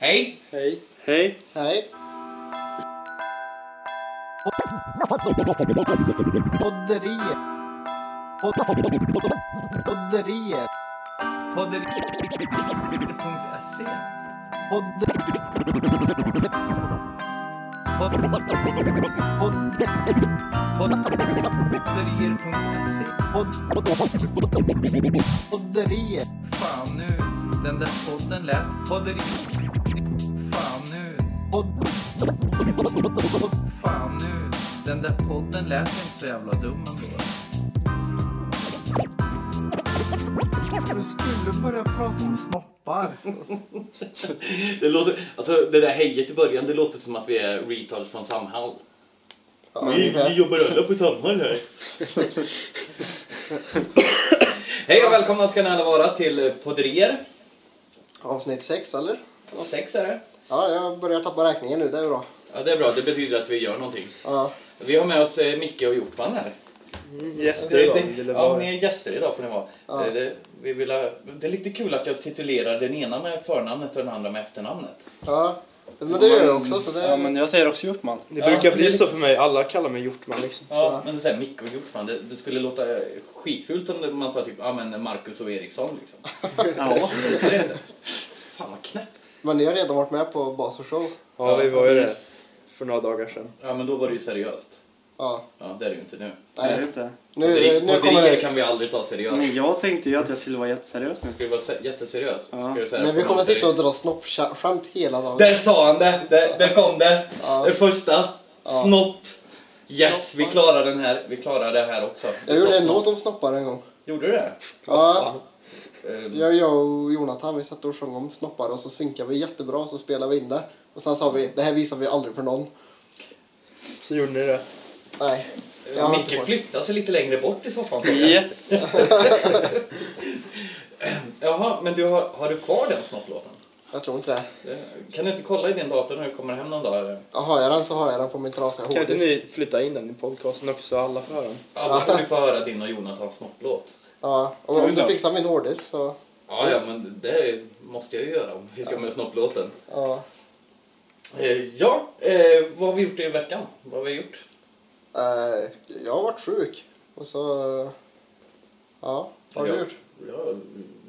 Hej! Hej. Hej. Hej. Podderier. Podderier. Podderier.se Podder... Podderier.se Podderier. Fan nu, den där podden lät... Podderier... Fan nu, Podd... fan nu. Den där podden lät inte så jävla dum ändå. Du skulle börja prata om snoppar. Det, låter, alltså, det där hejet i början, det låter som att vi är retards från Samhall. Ja, vi, vi jobbar alla på Samhall här. Hej och välkomna ska ni alla vara till Podderier. Avsnitt sex, eller? Sex är det. Ja, jag börjar tappa räkningen nu. Det är bra. Ja, det är bra. Det betyder att vi gör någonting. Ja. Vi har med oss eh, Micke och Hjortman här. Gäster Det, idag. det, ja, ni är gäster idag får ni vara. Ja. Det, det, vi vill ha, det är lite kul att jag titulerar den ena med förnamnet och den andra med efternamnet. ja. Men det gör jag också. Så det... Ja, men jag säger också Hjortman. Det Ja, brukar det bli är så för mig. Alla kallar mig Hjortman liksom. Ja, men det är så här, Micke och Hjortman, det, det skulle låta eh, skitfult om det- man sa typ, ja men Marcus och Eriksson liksom. Ja. Det är det. Fan vad knäppt. Men ni har redan varit med på Baser Show. Ja, vi var ju det för några dagar sedan. Ja men då var det ju seriöst. Ja. Ja, det är det ju inte nu. Det är det Nej. inte. Nu, Podderi- nu kommer det... kan vi aldrig ta seriöst. Men jag tänkte ju att jag skulle vara jätteseriös nu. Ska du vara se- jätteseriös? Ja. Ska du säga Nej, vi kommer sitta och dra snoppskämt hela dagen. Där sa han det! Där, där kom det! Ja. Det första. Ja. Snopp. Yes, vi klarar den här. Vi klarar det här också. Jag Du gjorde en låt om snoppar en gång. Gjorde du det? Ja, Ehm, jag, jag och Jonathan vi satt och sjöng om snoppar och så synkade vi jättebra så spelade vi in det. Och sen sa vi, det här visar vi aldrig för någon. Så gjorde ni det. Nej. Jag Micke flyttade sig lite längre bort i soffan. Yes! Jaha, men du har, har du kvar den snopplåten? Jag tror inte det. Kan du inte kolla i din dator när du kommer hem någon dag? Eller? Ja, Har jag den så har jag den på min trasiga Kan inte hårddisk. ni flytta in den i podcasten också så alla får höra den? Alla får du få höra din och Jonathans snopplåt. Ja, om, om du fixar min hårddisk så... Ja, ja, men det måste jag ju göra om vi ska med snopplåten. Ja. Eh, ja, eh, vad har vi gjort i veckan? Vad har vi gjort? Eh, jag har varit sjuk. Och så... Ja, vad har du Ja. gjort? Jag,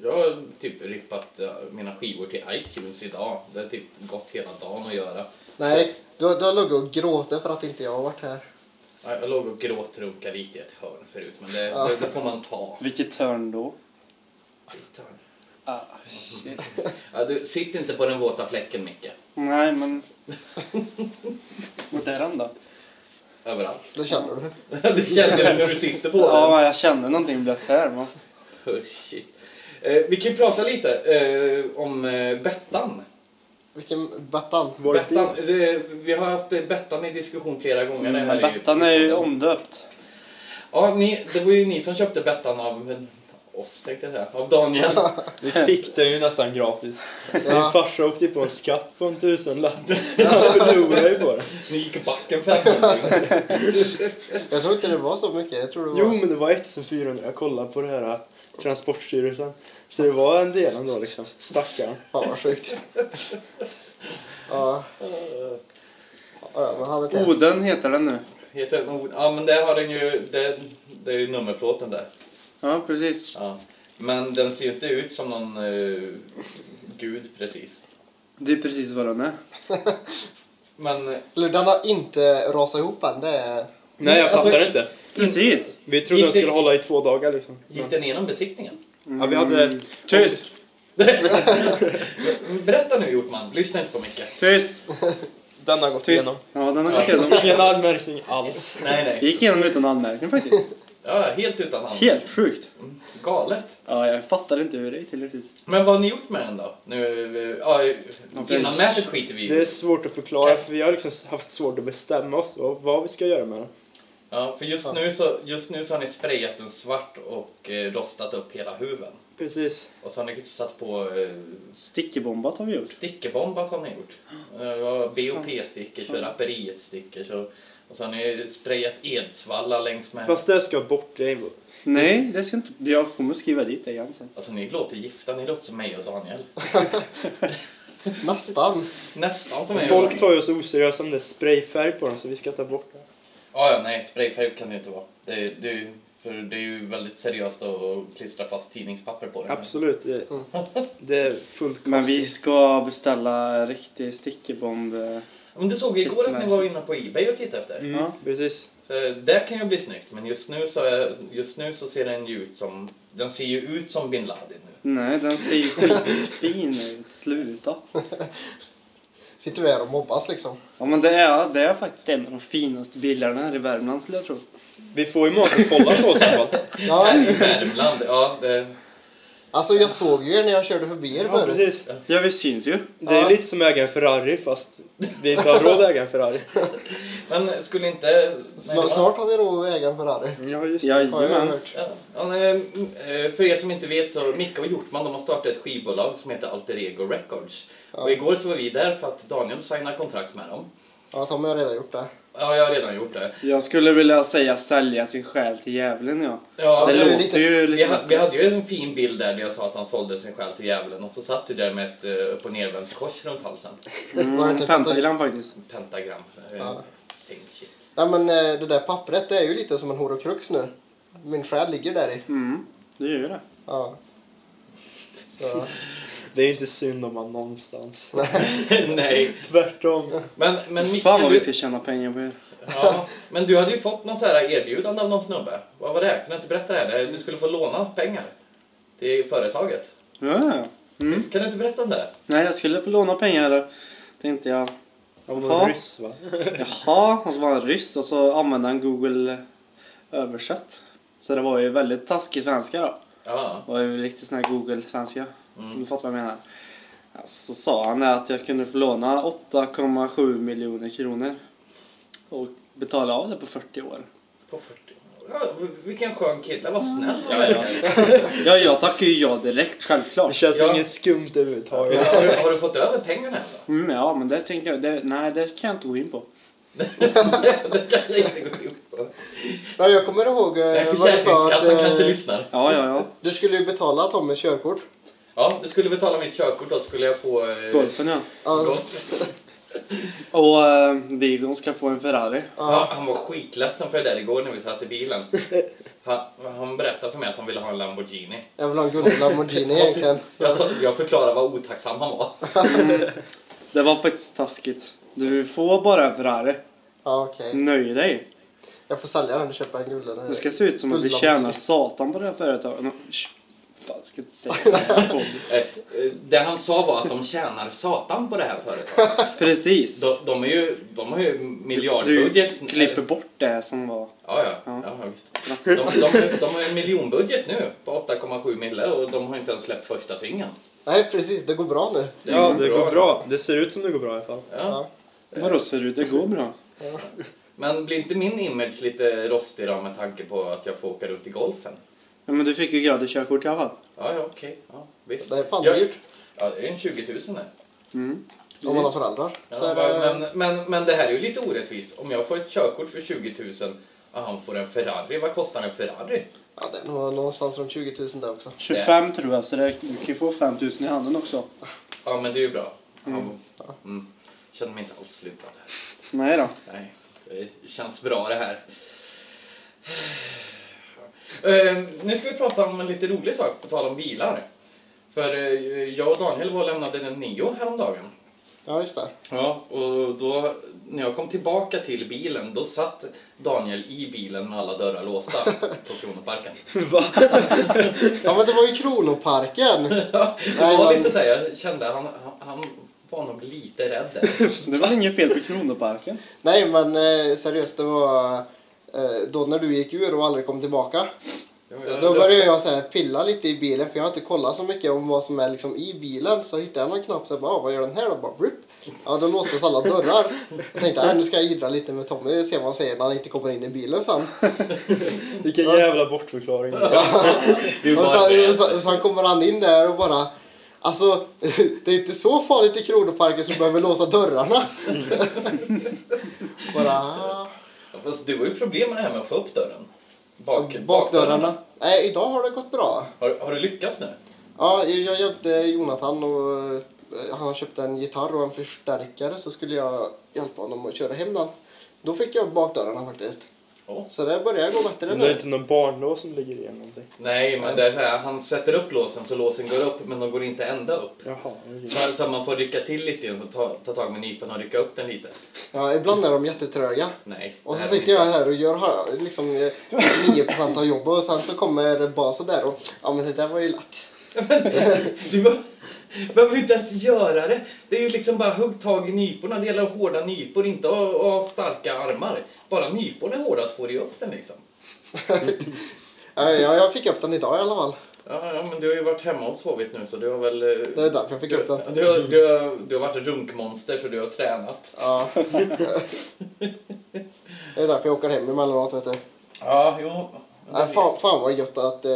jag har typ rippat eh, mina skivor till iTunes idag. Det har typ gått hela dagen att göra. Nej, du, har- du har legat och gråtit för att inte jag har varit här. Ja, Jag låg och gråtrunkade lite i ett hörn förut, men det, det, det får man ta. Vilket törn då? Ett hörn. Ah, shit. Ja, du, sitt inte på den våta fläcken, Micke. Nej, men... Vart är den då? Överallt. Det känner du. du känner det när du sitter på den. Ja, jag kände någonting blött här. Men... Oh, shit. Eh, vi kan ju prata lite eh, om eh, Bettan. Vilken Bettan. Bettan det, vi har haft eh, Bettan i diskussion flera gånger. Det här Men är ju- Bettan är ju omdöpt. Ja, ni, det var ju ni som köpte Bettan av oss, tänkte jag säga. Av Daniel. Vi fick den ju nästan gratis. Min Ja. farsa åkte på en skatt på en tusenlapp. Han förlorade ju på det. ni gick backen 500. Jag tror inte det var så mycket. Jag tror det var... Jo, men det var 1400. Jag kollade på det här äh, Transportstyrelsen. Så det var en del ändå liksom. Stackarn. Fan vad sjukt. ja. ja, men han. Oden heter den nu. Heter den Ord- Ja, men det har den ju. Det, det är ju nummerplåten där. Ja, precis. Ja. Men den ser ju inte ut som någon eh, gud precis. Det är precis vad den är. Men eh, Eller den har inte rasat ihop än. Det är... Nej, jag Alltså- fattar inte. Precis. Vi trodde Gick den det- skulle hålla i två dagar liksom. gick den igenom besiktningen? Ja, vi hade... Tyst! Berätta nu Hjortman, lyssna inte på Micke. Tyst! Den har gått Tyst! igenom. Ja, den har gått igenom. Ingen anmärkning alls. Nej, nej. Gick igenom utan anmärkning faktiskt. Ja, helt utan hand. Helt sjukt. Galet. Ja, jag fattar inte hur det är tillräckligt. Men vad har ni gjort med den då? Nu, ja, innan mätet skiter vi Det är i. svårt att förklara för vi har liksom haft svårt att bestämma oss och vad vi ska göra med den. Ja, för just nu, så, just nu så har ni sprayat den svart och eh, rostat upp hela huven. Precis. Och så har ni satt på eh, Stickebombat har vi gjort. stickerbombat har ni gjort. Eh, BOP-stickers för raperiet-stickers och, och så har ni sprayat Edsvalla längs med. Fast det ska bort. Det är... Nej, det ska inte... Jag kommer skriva dit det igen sen. Alltså ni låter gifta, ni låter som mig och Daniel. Nästan. Nästan som en Folk tar ju oss oseriösa om det är sprayfärg på dem så vi ska ta bort det. Ja, ja, nej, sprayfärg kan det inte vara. Det, det, för det är ju väldigt seriöst att klistra fast tidningspapper på det. Absolut. Det, det är fullt Men vi ska beställa riktig stickerbomb. eh, Men du såg igår att ni var inne på Ebay och tittade efter. Mm, Ja. precis. Det kan ju bli snyggt, men just nu, så är, just nu så ser den ju ut som... Den ser ju ut som bin Laden nu. Nej, den ser ju skitfin ut. Sluta. Sitter vi här och mobbas liksom. Ja, men det är, det är faktiskt en av de finaste bilarna här i Värmland skulle jag tro. Vi får ju mat att kolla på oss i alla fall. Ja, I Värmland, ja det... alltså jag såg ju er när jag körde förbi er Ja, förut. precis. Ja, vi syns ju. Det är Ja. lite som att äga en Ferrari fast vi inte har råd att äga en Ferrari. Men skulle inte... nej, det Snart, har vi råd att äga en Ferrari. Ja, just Har jag Jajamän. hört. Ja, ja, nej, eh, för er som inte vet så Micke och Hjortman de har startat ett skivbolag som heter Alter Ego Records. Ja. Och igår så var vi där för att Daniel signade kontrakt med dem. Ja, Tommy har redan gjort det. Ja, jag har redan gjort det. Jag skulle vilja säga sälja sin själ till djävulen, ja. Ja, det det är låter lite- ju vi, lite ha, vi hade ju en fin bild där, där jag sa att han sålde sin själ till djävulen och så satt du där med ett eh, upp och nervänt kors runt halsen. Mm, inte- pentagram faktiskt. Pentagram. Eh, Ja. Shit. Nej men eh, det där pappret det är ju lite som en horocrux nu. Min själ ligger där i. Mm, det gör ju det. Ja. Så. Det är inte synd om man någonstans. Nej, Tvärtom. men, men Micke, Fan vad vi du, ska tjäna pengar på er. ja, men du hade ju fått någon så här erbjudande av någon snubbe. Vad var det? Kan du inte berätta det? här? Du skulle få låna pengar till företaget. Ja. Mm. Kan du inte berätta om det? Nej, jag skulle få låna pengar tänkte jag. Av någon ryss va? Jaha, och så var han ryss och så använde han Google översätt. Så det var ju väldigt taskig svenska då. Ja. Det var ju riktigt sån här Google-svenska. Mm. Du fattar vad jag menar. Ja, Så sa han att jag kunde få låna 8,7 miljoner kronor. Och betala av det på 40 år. På 40. Ja, vilken skön kille, vad snäll Ja, ja. Ja, jag tackar ju ja direkt, Det självklart. känns Ja. inget skumt överhuvudtaget. Har du, har du fått över pengarna än då? Mm, ja, men det tänkte jag. Det, nej, det kan jag inte gå in på. det kan jag inte gå in på. Ja, jag kommer ihåg eh, vad du sa att Försäkringskassan eh, kanske lyssnar. Ja, ja, ja. du skulle ju betala Tommys körkort. Ja, du skulle betala mitt körkort då skulle jag få... Eh, Golfen ja. Golf. Och äh, Digon ska få en Ferrari. Ja, han var skitledsen för det där igår när vi satt i bilen. Han, han berättade för mig att han ville ha en Lamborghini. Jag vill ha en guldig Lamborghini egentligen. Jag, sa, jag förklarade vad otacksam han var. Det var faktiskt taskigt. Du får bara en Ferrari. Ja, okej. Nöj dig. Jag får sälja den och köpa en gullig. Det ska se ut som att vi Guld tjänar satan på det här företaget. Nå, sh- Fan, jag ska inte säga det. Eh, eh, Det han sa var att de tjänar satan på det här företaget. Precis. De, de, är ju, de har ju Du miljardbudget. klipper bort det som var... Ja, ja. Ja. ja. visst. De, de, de har en miljonbudget nu på 8,7 mille och de har inte ens släppt första singeln. Nej, precis. Det går bra nu. Det Ja, det bra. går bra. Det ser ut som det går bra i alla fall. Ja. Vadå ser ut? Det går bra. Men blir inte min image lite rostig då med tanke på att jag får åka runt i golfen? Ja, men du fick ju gratis körkort i alla fall. Ja, ja, okej. Ja, visst. Det är fan ja, dyrt. Ja, det är en 20 000 där. Mm. Om man har föräldrar. Så Ja, är det... men, men, men det här är ju lite orättvist. Om jag får ett körkort för 20 000 och han får en Ferrari, vad kostar en Ferrari? Ja, det är nog någonstans runt 20 000 där också. 25 tror jag, så det, du kan ju få 5 000 i handen också. Ja, men det är ju bra. Mm. Ja. Mm. Känner mig inte alls lurad här. Nej då. Nej, det känns bra det här. Eh, nu ska vi prata om en lite rolig sak, på tal om bilar. För eh, jag och Daniel var och lämnade en Nio häromdagen. Ja, just det. Ja, och då när jag kom tillbaka till bilen då satt Daniel i bilen med alla dörrar låsta på Kronoparken. Ja, men det var ju Kronoparken. Ja, det var lite så här, jag kände han, han, han var nog lite rädd. Det var inget fel på Kronoparken. Nej, men eh, seriöst, det var då när du gick ur och aldrig kom tillbaka. Då började jag så här, pilla lite i bilen för jag har inte kollat så mycket om vad som är liksom i bilen. Så hittade jag någon knapp så jag bara, ah, vad gör den här då? Bara, rip. Ja, då låstes alla dörrar. Jag tänkte, äh, nu ska jag idra lite med Tommy och se vad han säger när han inte kommer in i bilen sen. Vilken jävla bortförklaring. Du Och så, sen kommer han in där och bara Alltså, det är inte så farligt i Kronoparken du behöver låsa dörrarna. bara... Ja, Fast du har ju problem med det här med att få upp dörren. Bak, Bakdörrarna. Nej, idag har det gått bra. Har, har du lyckats nu? Ja, jag, jag hjälpte Jonathan och eh, han köpte en gitarr och en förstärkare så skulle jag hjälpa honom att köra hem den. Då fick jag bakdörrarna faktiskt. Så det börjar gå bättre Men det är nu. inte någon barnlås som ligger i någonting. Nej, men det är så här, han sätter upp låsen så låsen går upp, men de går inte ända upp. Jaha, okej. Så, så man får rycka till lite och ta, ta tag med nypan och rycka upp den lite. Ja, ibland är de jättetröga. Nej. Och så sitter jag här och gör liksom eh, 9% av jobbet och sen så kommer basen där och ja men det där var ju lätt. Du be- behöver inte ens göra det. Det är ju liksom bara hugg tag i nyporna. Det gäller hårda nypor, inte att ha starka armar. Bara nyporna är hårdast får du upp den liksom. Ja, ja, jag fick upp den idag i alla fall. Ja, ja, men du har ju varit hemma och sovit nu så du har väl... eh, Det är därför jag fick du, upp den. du, har, du, har, du har varit runkmonster så du har tränat. Ja. Det är därför jag åker hem emellanåt vet du. Ja, jo. Nej, fan, fan vad gött att eh,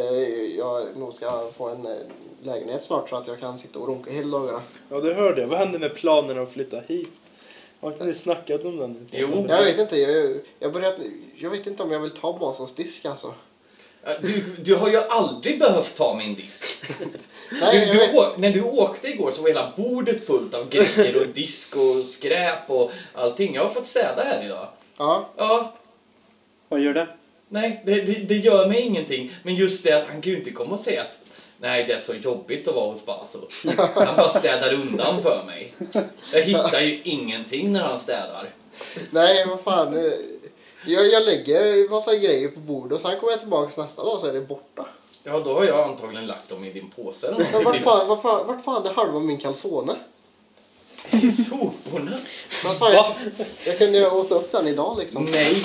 jag nog ska få en eh, lägenhet snart så att jag kan sitta och runka hela dagarna. Ja, det hörde jag. Vad hände med planerna att flytta hit? Har inte ni snackat om den? Jo. Jag vet inte, jag, jag, börjat, jag vet inte om jag vill ta basens disk alltså. Du, du har ju aldrig behövt ta min disk. Nej, du, du, när du åkte igår så var hela bordet fullt av grejer och disk och skräp och allting. Jag har fått städa här idag. Ja, Ja, Vad gör det? nej, det, det, det gör mig ingenting. Men just det att han kan ju inte komma och säga att nej, det är så jobbigt att vara hos Baso. Han bara städar undan för mig. Jag hittar ju ingenting när han städar. nej vad fan. eh, Jag, jag lägger massa grejer på bordet och sen kommer jag tillbaka nästa dag så är det borta. Ja, då har jag antagligen lagt dem i din påse eller Men vart fan, vart fan, vart fan är halva min calzone? I soporna. Fan, jag, jag kunde ju åta upp den idag liksom. Nej.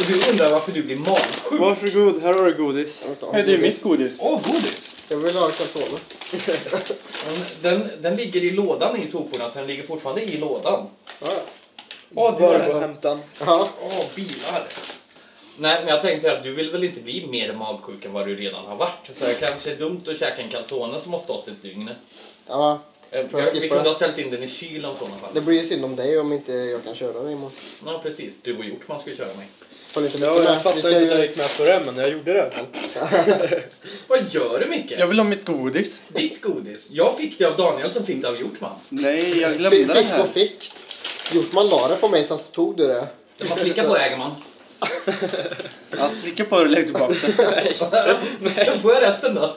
Och du undrar varför du blir magsjuk. Varsågod, här har du godis. Hej, det är mitt godis. Åh, godis! jag vill ha calzone. Den, den ligger i lådan i soporna, så den ligger fortfarande i lådan. Ja, Åh, det Bara är gå och så... hämta den. ja. Åh, bilar. Nej, men jag tänkte att du vill väl inte bli mer magsjuk än vad du redan har varit. Så det kanske är dumt att käka en calzone som har stått ett dygn. ja. Eh, jag Vi kunde ha ställt in den i kylen i sådana fall. Det blir ju synd om dig om inte jag kan köra dig imorgon. Ja, precis. Du och Hjortman ska ju köra mig. Får inte Ja, jag fattar inte att jag gick med på det, men jag gjorde det. Vad gör du, Micke? Jag vill ha mitt godis. Ditt godis. Jag fick det av Daniel som fick det av Hjortman. Nej, jag Fick, glömde det fick här. och fick. Hjortman la det på mig sen så tog du det. Det man slickar på äger man. Jag slickar på det och lägger tillbaka det. Nej. Får jag resten då?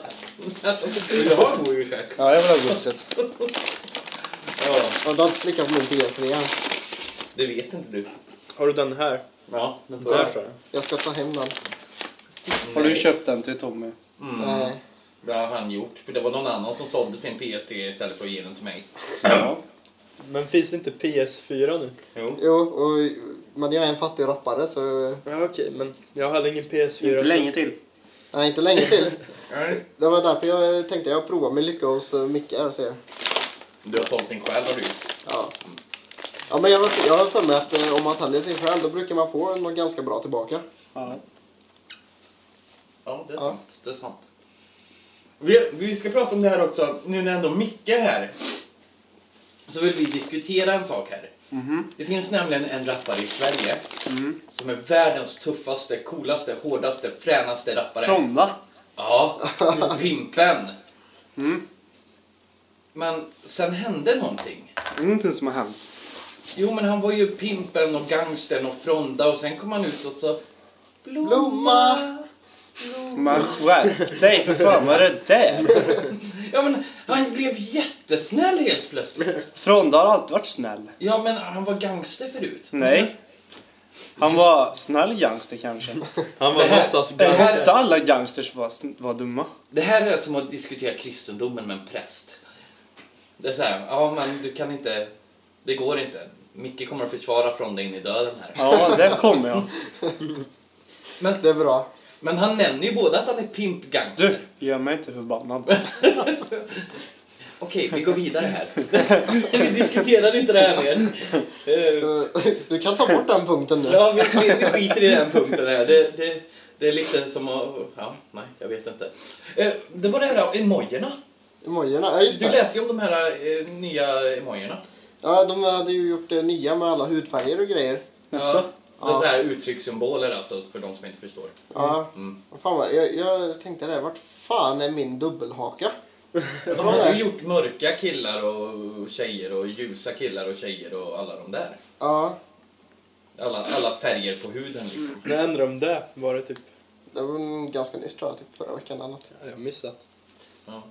Vill du ha god ursäkt? Ja, jag vill ha godiset. Ja, du har inte slickat på min PS3 än. det vet inte du. Har du den här? Ja, den Där tror jag. Jag ska ta hem den. Har du köpt den till Tommy? Mm. Nej. Det har han gjort. För det var någon annan som sålde sin PS3 istället för att ge den till mig. Ja. Men finns det inte PS4 nu? Jo. Jo, och, men jag är en fattig rappare så... Ja, okej, men jag hade ingen PS4. Inte så- länge till. Nej, inte länge till. Nej. Det var därför jag tänkte jag provar min lycka hos uh, Micke här och se. Du har sålt din själ har du. Ja. Ja, men jag har, jag har för mig att eh, om man säljer sin själ då brukar man få något ganska bra tillbaka. Ja. Ja, det är Ja. sant. Det är sant. Vi, vi ska prata om det här också. Nu när ändå Micke är här. Så vill vi diskutera en sak här. Mhm. Det finns nämligen en rappare i Sverige Mm. som är världens tuffaste, coolaste, hårdaste, fränaste rappare. Fronda. Ja, Pimpen. Mm. Men sen hände någonting. Ingenting som har hänt. Jo, men han var ju Pimpen och gangstern och Fronda och sen kom han ut och så... Blomma. Men skärp dig för fan, vad är det där? Ja, men han blev jättesnäll helt plötsligt. Fronda har alltid varit snäll. Ja, men han var gangster förut. Nej. Han var snäll gangster kanske. Han var Det Måste alla gangsters vara, vara dumma? Det här är som att diskutera kristendomen med en präst. Det är så här, ja men du kan inte, det går inte. Micke kommer att försvara från dig in i döden här. Ja, där kommer jag. Men, Det är bra. men han nämner ju både att han är pimp gangster. Du, gör mig inte förbannad. Okej, vi går vidare här. vi diskuterar inte det här mer. Eh, Du kan ta bort den punkten nu. Ja, vi, vi, vi skiter i den punkten här. Det, det, det är lite som att, ja, nej, jag vet inte. Eh, Det var det här emojierna. Emojierna, ja just Du det. läste ju om de här eh, nya emojierna. Ja, de hade ju gjort det nya med alla hudfärger och grejer. Jaså? Det är så här uttryckssymboler alltså, för de som inte förstår. Ja, Mm. vad fan var, jag, jag tänkte det, vart fan är min dubbelhaka? De har ju gjort mörka killar och tjejer och ljusa killar och tjejer och alla de där. Ja, Alla, alla färger på huden liksom. När ändrade de det? Var det typ... det var en ganska nyss tror jag, typ förra veckan eller något. Jag har missat. Ja.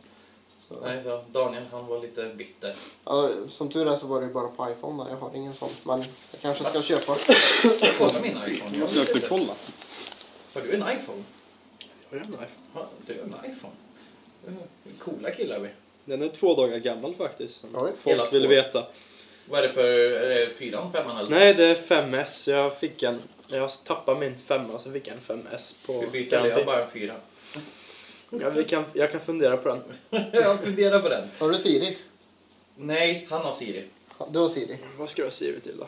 Så, Nej, så Daniel han var lite bitter. ja, som tur är så var det bara på iPhone där. jag har ingen sån. Men jag kanske ska köpa. Kolla min iPhone. Jag försökte kolla. Har du en iPhone? Jag. Ja, du har en iPhone. Mm, Coola killar vi. Den är två dagar gammal faktiskt. Oj. Hela Folk vill två. veta. Vad är det för, är det fyran, femman eller? Nej, det är 5S. Jag fick en... Jag tappade min femma så fick jag en 5S på Vi byter, jag har bara en fyra. Ja, vi kan, jag kan fundera på den. jag funderar på den. Har du Siri? Nej, han har Siri. Du har Siri. Vad ska jag skriva till då?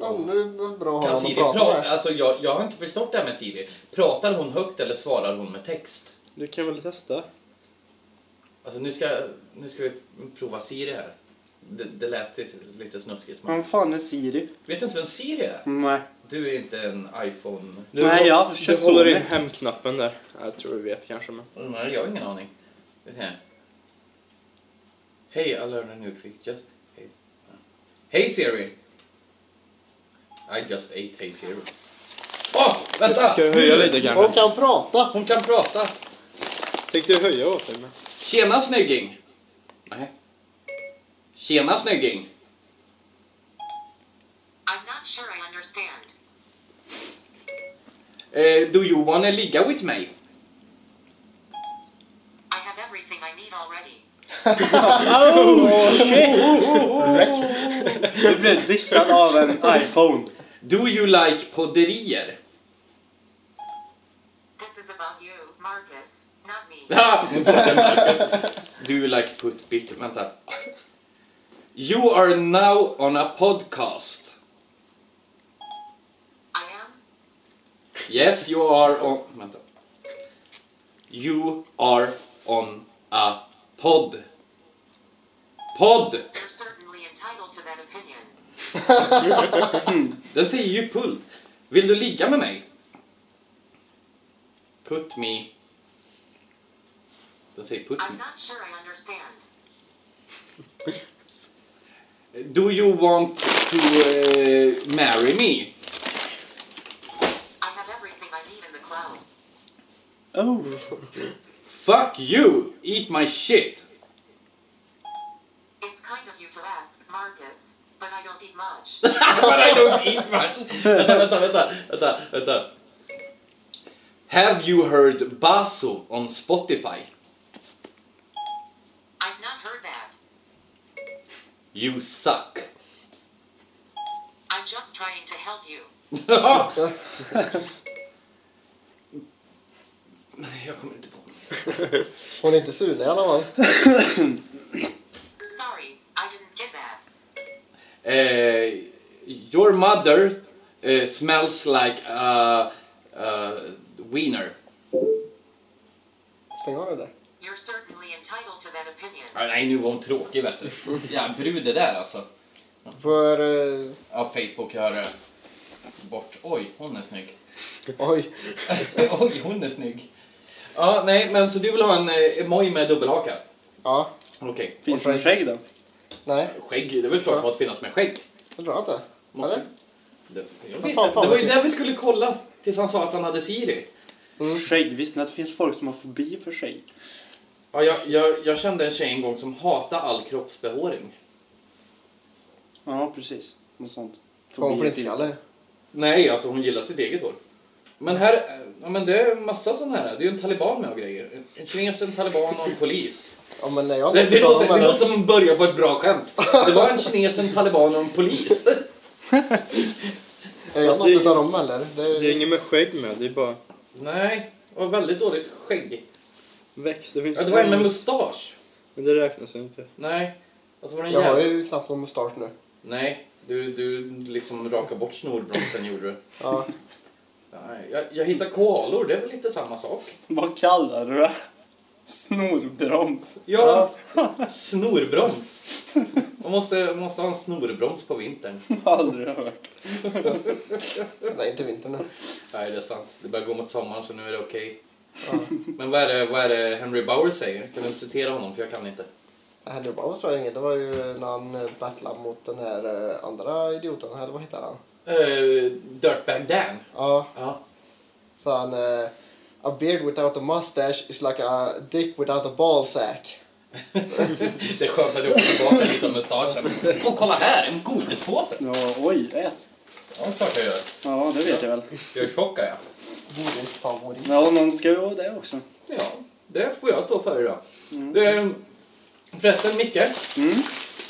Ja, nu är bra att ha Siri prata prata? med. Alltså jag, jag har inte förstått det här med Siri. Pratar hon högt eller svarar hon med text? Du kan väl testa? Alltså nu ska, nu ska vi prova Siri här. Det, det lät lite snuskigt. Men... Vad fan är Siri? Vet du inte vem Siri är? Nej. Du är inte en iPhone... Du, Nej, jag har Du kört håller in hemknappen där. Jag tror du vet kanske men... Nej, jag har ingen aning. Hey, I learned a new trick. Just... Hey. hey Siri! I just ate Hey Siri. Åh, vänta! Ska du höja lite kanske? kan prata. Hon kan prata. Tänkte jag höja åt dig men... Tjena snygging! Nej. Tjena snygging! I'm not sure I understand. Eh, do you wanna ligga with me? I have everything I need already. Du blev dissad av en iPhone. Do you like podderier? This is about you, Marcus, not me. Ah, Marcus. Do you like put bit? Vänta. You are now on a podcast. Yes, you are on... Vänta. You are on a pod. Pod! You're certainly entitled to that opinion. Den säger ju pull. Vill du ligga med mig? Put me. Den säger put me. I'm not sure I understand. Do you want to uh, marry me? Oh. Fuck you! Eat my shit! It's kind of you to ask, Marcus, but I don't eat much. But I don't eat much. vänta, vänta, vänta, vänta, vänta. Have you heard Basso on Spotify? I've not heard that. You suck. I'm just trying to help you. Jag kommer inte på. Hon är inte sur i alla fall. Sorry, I didn't get that. Eh, your mother eh, smells like a, a wiener. Stäng av det där. You're certainly entitled to that opinion. Ah, nej, nu var hon tråkig vet du. Ja, brud det där alltså. För... Eh, Ja, Facebook har eh, bort. Oj, hon är snygg. oj. Oj, hon är snygg. Ja, nej, men så du vill ha en eh, emoj med dubbelhaka? Ja. Okej. Finns det skägg då? Nej, Skägg, det är väl klart det måste finnas med skägg. det tror jag inte. Måste. Eller? Det, jag vet fan, inte. fan det var ju det vi skulle kolla tills han sa att han hade Siri. Skägg? Visste ni att det finns folk som har fobi för skägg? Ja, jag, jag, jag kände en tjej en gång som hatade all kroppsbehåring. Ja, precis. Något sånt. Får hon finns det. flintskalle? Nej, alltså hon gillar sitt eget hår. Men här, ja men det är massa sådana här. Det är ju en taliban med och grejer. En kines, en taliban och en polis. Ja men nej, jag Det, det, låter, det låter som att börja på ett bra skämt. Det var en kines, en taliban och en polis. Jag har Fast inte det- något utav dem heller. Det Det är är... inget med skägg med, det är bara Nej, och väldigt dåligt skägg. växt. Det finns Ja, det var en med mustasch. Men det räknas inte. Nej. Alltså var det en Jag har jävla... ju knappt någon mustasch nu. Nej, du, du liksom rakade bort snorbromsen gjorde du. Ja. Nej, jag, jag hittade koalor, det är väl lite samma sak. Vad kallar du det? Snorbroms. Ja, snorbroms. Man måste, måste ha en snorbroms på vintern. Aldrig hört. Nej, inte vinter nu. Nej, det är sant. Det börjar gå mot sommaren så nu är det okej. Men vad är, det, vad är det Henry Bauer säger? Kan du inte citera honom för jag kan inte. Henry tror jag inget. Det var ju när han battlade mot den här eh, andra idioten. Eller vad heter han? Uh, Dirtbag Dan. Ja, Ja. så han... eh, a beard without a mustache is like a dick without a ball sack. Det är skönt att jag får tillbaka lite av mustaschen. Och kolla här, en godispåse! Ja, oj, ät. Ja, klart jag gör. Ja, det vet jag väl. Jag är tjock är jag. Godisfavorit. Ja, någon ska ju ha det också. Ja, det får jag stå för idag. Det, förresten, Micke. Mm.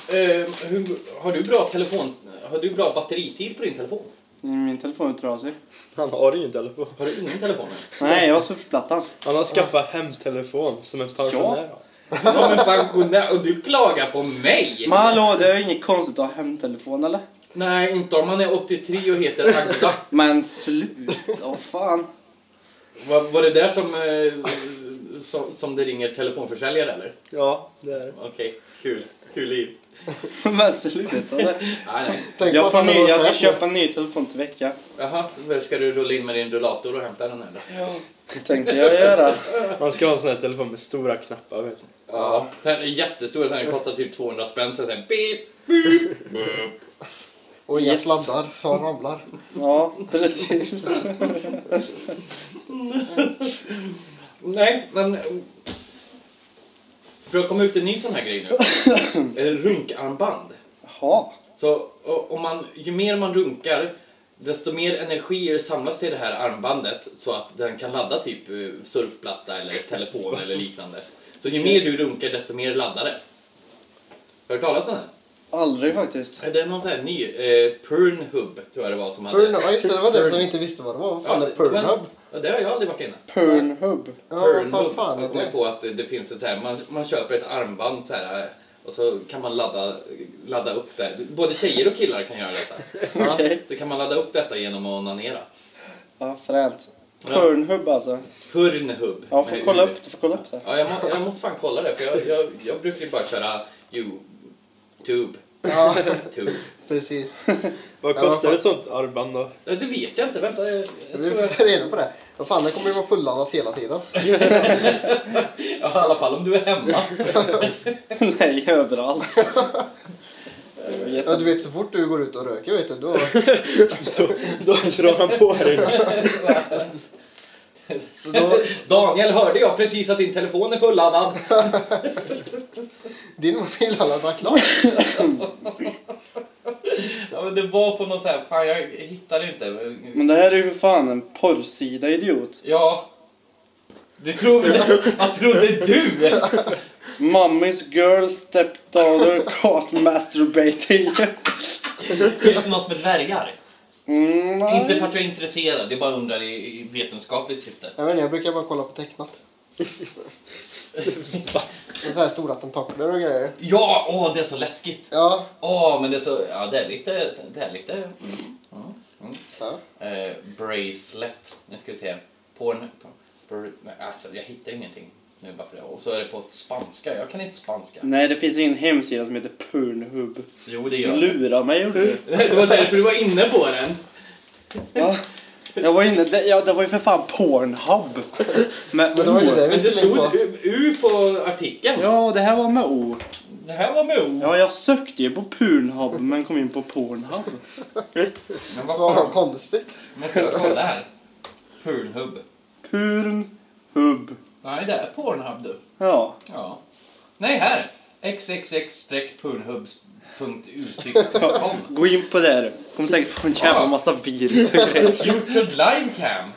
Eh, hur, har, du bra telefon, har du bra batteritid på din telefon? Min telefon är trasig. Han har ingen telefon. Har du ingen telefon? Nej, jag har surfplattan. Han har skaffat hemtelefon som en pensionär. Som en pensionär och du klagar på mig? Men hallå, det är ju inget konstigt att ha hemtelefon eller? Nej, inte om man är 83 och heter Agda. Men slut, åh fan. var, var det där som, eh, som, som det ringer telefonförsäljare eller? Ja, det är det. Okej, kul. Kul liv. Men sluta. Nej, nej. Tänk Jag, får ny, jag ska köpa en ny telefon till vecka. Jaha, ska du rulla in med din rullator och hämta den eller? Det tänkte jag göra. Man ska ha en sån här telefon med stora knappar. Vet du. Ja. Den är jättestor, den kostar typ 200 spänn. Så sen beep, beep, beep. Och inga Yes. sladdar så han ramlar. Ja, precis. Nej, men... För att komma ut en ny sån här grej nu. Ett runkarmband. Jaha. Så och, om man, ju mer man runkar, desto mer energier samlas till det här armbandet så att den kan ladda typ eh, surfplatta eller telefon eller liknande. Så ju mer du runkar, desto mer laddar det. Har du talas om det? Aldrig faktiskt. Det är någon sån här ny, eh, Pernhub tror jag det var som hade... Purnhub, ja just det, det var den som vi inte visste vad det var. Vad fan Ja, är det- Purnhub? Ja, det har jag aldrig varit inne. Pernhub. Ja, vad fan, är Jag kommer det? på att det, det finns ett så här, man, man köper ett armband så här och så kan man ladda, ladda upp det. Både tjejer och killar kan göra detta. Okej. Så kan man ladda upp detta genom att onanera. Ja, fränt. Ja. Pernhub alltså. Purnhub. Ja, får Med kolla upp det. Får kolla upp det. Ja, jag, må, jag måste fan kolla det för jag, jag, jag brukar ju bara köra YouTube. Ja, precis. Vad Ja, kostar vad ett sånt armband då? Ja, Det vet jag inte, vänta. Jag, jag Vi tror får jag, ta reda på det. Vad fan, det kommer ju vara fulladdat hela tiden. ja, I alla fall om du är hemma. Nej, överallt. Ja, du vet, så fort du går ut och röker, vet du, då... Då, då drar han på dig. Då Daniel, hörde jag precis att din telefon är fulladdad? din mobil har laddat klart. Ja, men det var på något så här, fan jag hittar inte. Men det här är ju för fan en porrsida, idiot. Ja. Du trodde, vad trodde du? Mummy's girl stepdaughter caught masturbating. Det något med dvärgar? Mm. Inte för att jag är intresserad, jag bara undrar i, i vetenskapligt syfte. Jag vet inte, jag brukar bara kolla på tecknat. Med så här stora tentakler och grejer. Ja, åh det är så läskigt. Ja. Åh, men det är så, ja det är lite, det är lite, mm, mm, mm. ja. Eh, bracelet, nu ska vi se. Porn, porn, nej, alltså jag hittar ingenting. Nu bara för det. Och så är det på spanska, jag kan inte spanska. Nej, det finns ingen hemsida som heter Pornhub. Jo, det Du gör det. lurar mig, gjorde du. Det var därför du var inne på den. Ja. Jag var inne, det, ja, det var ju för fan Pornhub. Med Men det var inte det vi Men det skulle in stod på. U, U på artikeln. Ja, det här var med O. Det här var med O. Ja, jag sökte ju på Pornhub men kom in på Pornhub. Men vad Vad fan. konstigt. Men ska jag kolla här? Pornhub. Pornhub. Nej, det är Pornhub du. Ja. Ja. Nej, här. xxx-pornhub.uttryck.com Gå in på där. Kommer säkert få en jävla massa virus och grejer. Future Livecam.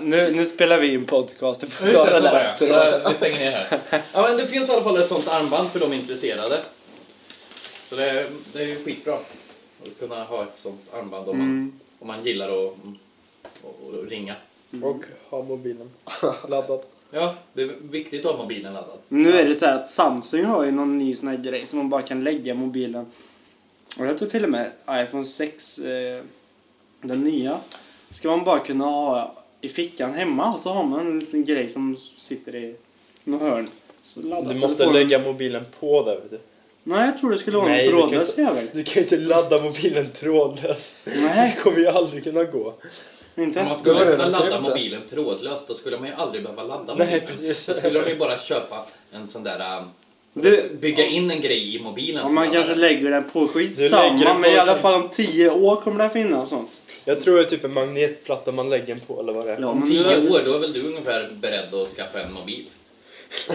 Nu, nu spelar vi in podcast. Du får ta det där bara. efter. Vi stänger ner här. Ja, men det finns i alla fall ett sånt armband för de intresserade. Så det är, det är ju skitbra att kunna ha ett sånt armband om man, Mm. om man gillar att, att, att ringa. Och ha mobilen laddad. Ja, det är viktigt att ha mobilen laddad. Nu är det så här att Samsung har ju någon ny sån här grej som man bara kan lägga i mobilen. Och jag tror till och med iPhone 6, eh, den nya, ska man bara kunna ha i fickan hemma och så har man en liten grej som sitter i något hörn. Så laddas Du måste telefonen. lägga mobilen på där vet du. Nej, jag tror det skulle vara Nej, någon du kan trådlös inte- jävel. Du kan ju inte ladda mobilen trådlös. Nej. Det kommer ju aldrig kunna gå. Inte? Om man skulle kunna ladda mobilen trådlöst då skulle man ju aldrig behöva ladda Nej, mobilen. precis. Då skulle de ju bara köpa en sån där... um, Du- bygga in en grej i mobilen. Om som man kanske lägger den på Du skitsamma, lägger den på men i alla fall om tio år kommer det finnas sånt. Jag tror det är typ en magnetplatta man lägger den på eller vad det är. Ja, Om men tio nu- år, då är väl du ungefär beredd att skaffa en mobil?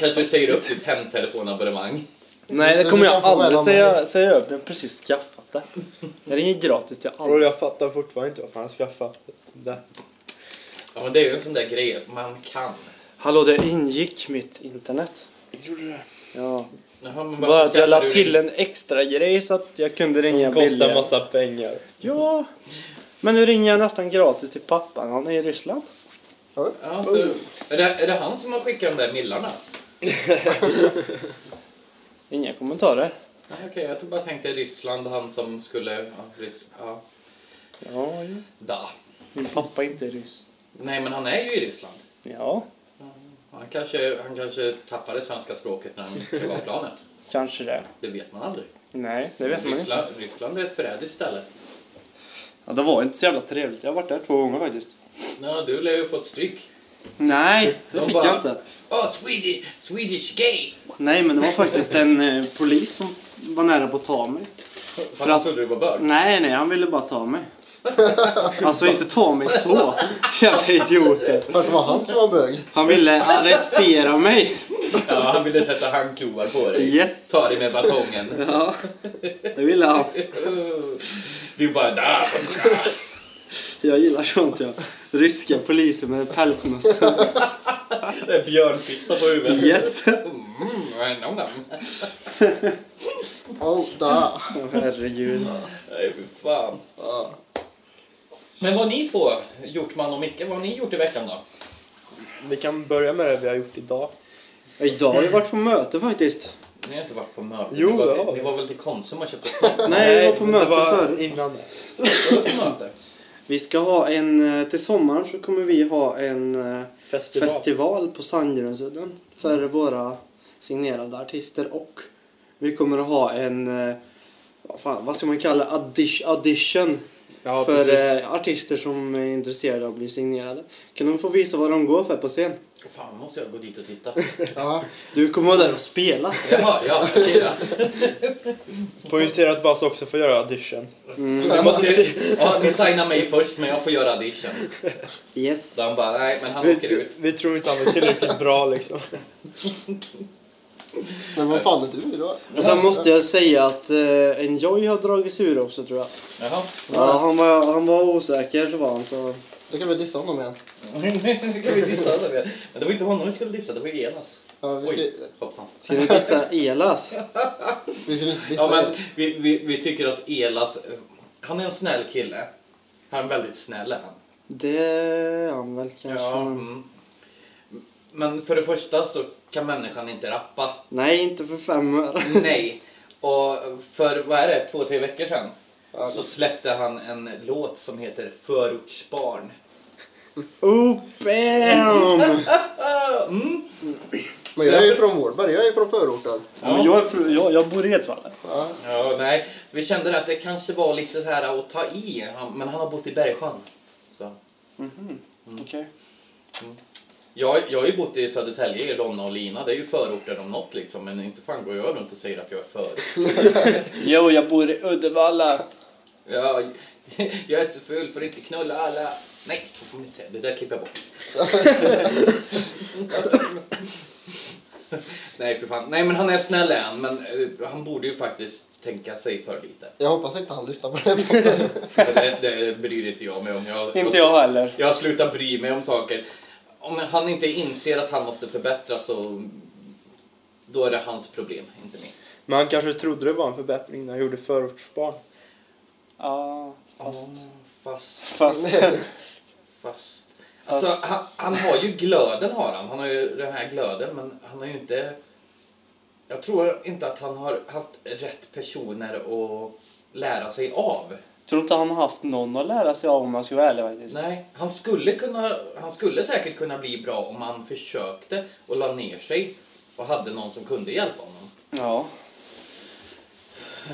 Kanske säger upp ditt hemtelefonabonnemang. Nej, det kommer jag aldrig säga, säga upp. Jag har precis skaffat det. Jag ringer gratis till Och alla. jag fattar fortfarande inte varför han skaffat det. Ja, men det är ju en sån där grej att man kan. Hallå, det ingick mitt internet. Gjorde det? Ja. Jaha, men Bara att jag la till en extra grej så att jag kunde ringa Som kostar billigare. massa pengar. Ja. Men nu ringer jag nästan gratis till pappan. Han är i Ryssland. Ja, är, det, är det han som har skickat de där millarna? Inga kommentarer. Nej, Okej, jag tror bara tänkte Ryssland, han som skulle... Ja, Rys, ja, Ja, ja. da. Min pappa är inte ryss. Nej, men han är ju i Ryssland. Ja, Han kanske, han kanske tappade svenska språket när han av planet. kanske det. Det vet man aldrig. Nej, det vet man inte. Ryssland, Ryssland är ett förrädiskt ställe. Ja, det var inte så jävla trevligt. Jag har varit där två gånger faktiskt. Ja, du lär ju fått stryk. Nej, det De fick bara- jag inte. Oh, Swedish, Swedish gay! Nej, men det var faktiskt en eh, polis som var nära på att ta mig. För han trodde du var bög. Nej, nej, han ville bara ta mig. Alltså inte ta mig så. Jävla idioter. Fast det var han som var bög. Han ville arrestera mig. Ja, han ville sätta handklovar på dig. Yes. Ta dig med batongen. Ja, det ville han. Du bara där. Jag gillar sånt ja. Ryska poliser med pälsmössa. Det är björnfitta på huvudet. Yes. Mm, nom, nom. Oh, da. Åh, herregud. Nej, fy fan. Ja. Men vad har ni två, Hjortman och Micke, vad har ni gjort i veckan då? Vi kan börja med det vi har gjort idag. Idag har vi varit på möte faktiskt. Ni har inte varit på möte. Jo, ni, var det till, vi. ni var väl till Konsum och köpte snopp? Nej, vi var på möte var förut. innan det. Vad var det för möte? Vi ska ha en, eh, till sommaren så kommer vi ha en eh, Festival. festival på Sandgrönsudden för våra signerade artister och vi kommer att ha en, eh, vad, fan, vad ska man kalla audition, Ja, för precis. artister som är intresserade av att bli signerade. Kan de få visa vad de går för på scen? Fan, måste jag gå dit och titta. Ja. Du kommer vara där och spela. Jaha, ja. okej då. Poängtera att Basse också får göra audition. Mm. Du måste. Ja, ni signar mig först, men jag får göra audition. Yes. Så han bara, nej, men han åker Vi, ut. vi tror inte han är tillräckligt bra liksom. Men vad fan är du då? Och sen måste jag säga att eh, en Joy har dragit sig ur också tror jag. Jaha. Ja, han, var, han var osäker var han så... Då kan vi dissa honom igen. kan vi dissa det? Men det var inte honom vi skulle dissa, det var Enas. Ja, vi, ska, Oj, hoppsan. Ska ni dissa Elas? vi ska inte dissa Ja, men igen. vi, vi, vi tycker att Elas, han är en snäll kille. Han är väldigt snäll han. Det är han väl kanske. Ja, men... mm. Men för det första så kan människan inte rappa. Nej, inte för fem öre. Nej. Och för, vad är det, två, tre veckor sedan så släppte han en låt som heter Förortsbarn. Mm. Men jag är ju från Vårberg, jag är från förorten. Ja, men jag, är fru, jag, jag bor i Edsvalla. Ja. Ja, nej. Vi kände att det kanske var lite så här att ta i. Men han har bott i Bergsjön. Så. Okej. Jag, jag har ju bott i Södertälje, i Lonna och Lina. Det är ju förorter om något liksom. Men inte fan går jag runt och säger att jag är förort. Jo, jag bor i Uddevalla. Ja, jag är så full för att inte knulla alla. Nej, så får man inte säga. Det där klipper jag bort. Nej, för fan. Nej, men han är snäll är han. Men eh, han borde ju faktiskt tänka sig för lite. Jag hoppas inte han lyssnar på det. Men Det, det bryr inte jag mig om. Jag, Inte jag heller. Jag har slutat bry mig om saker. Om han inte inser att han måste förbättras så då är det hans problem, inte mitt. Men han kanske trodde det var en förbättring när han gjorde förortsbarn. Ja, fast... Fast, Fast... fast. Alltså, han, han har ju glöden har han. Han har ju den här glöden men han har ju inte... Jag tror inte att han har haft rätt personer att lära sig av. Tror inte han har haft någon att lära sig av om jag ska vara ärlig faktiskt. Nej, han skulle, kunna, han skulle säkert kunna bli bra om han försökte och la ner sig och hade någon som kunde hjälpa honom. Ja.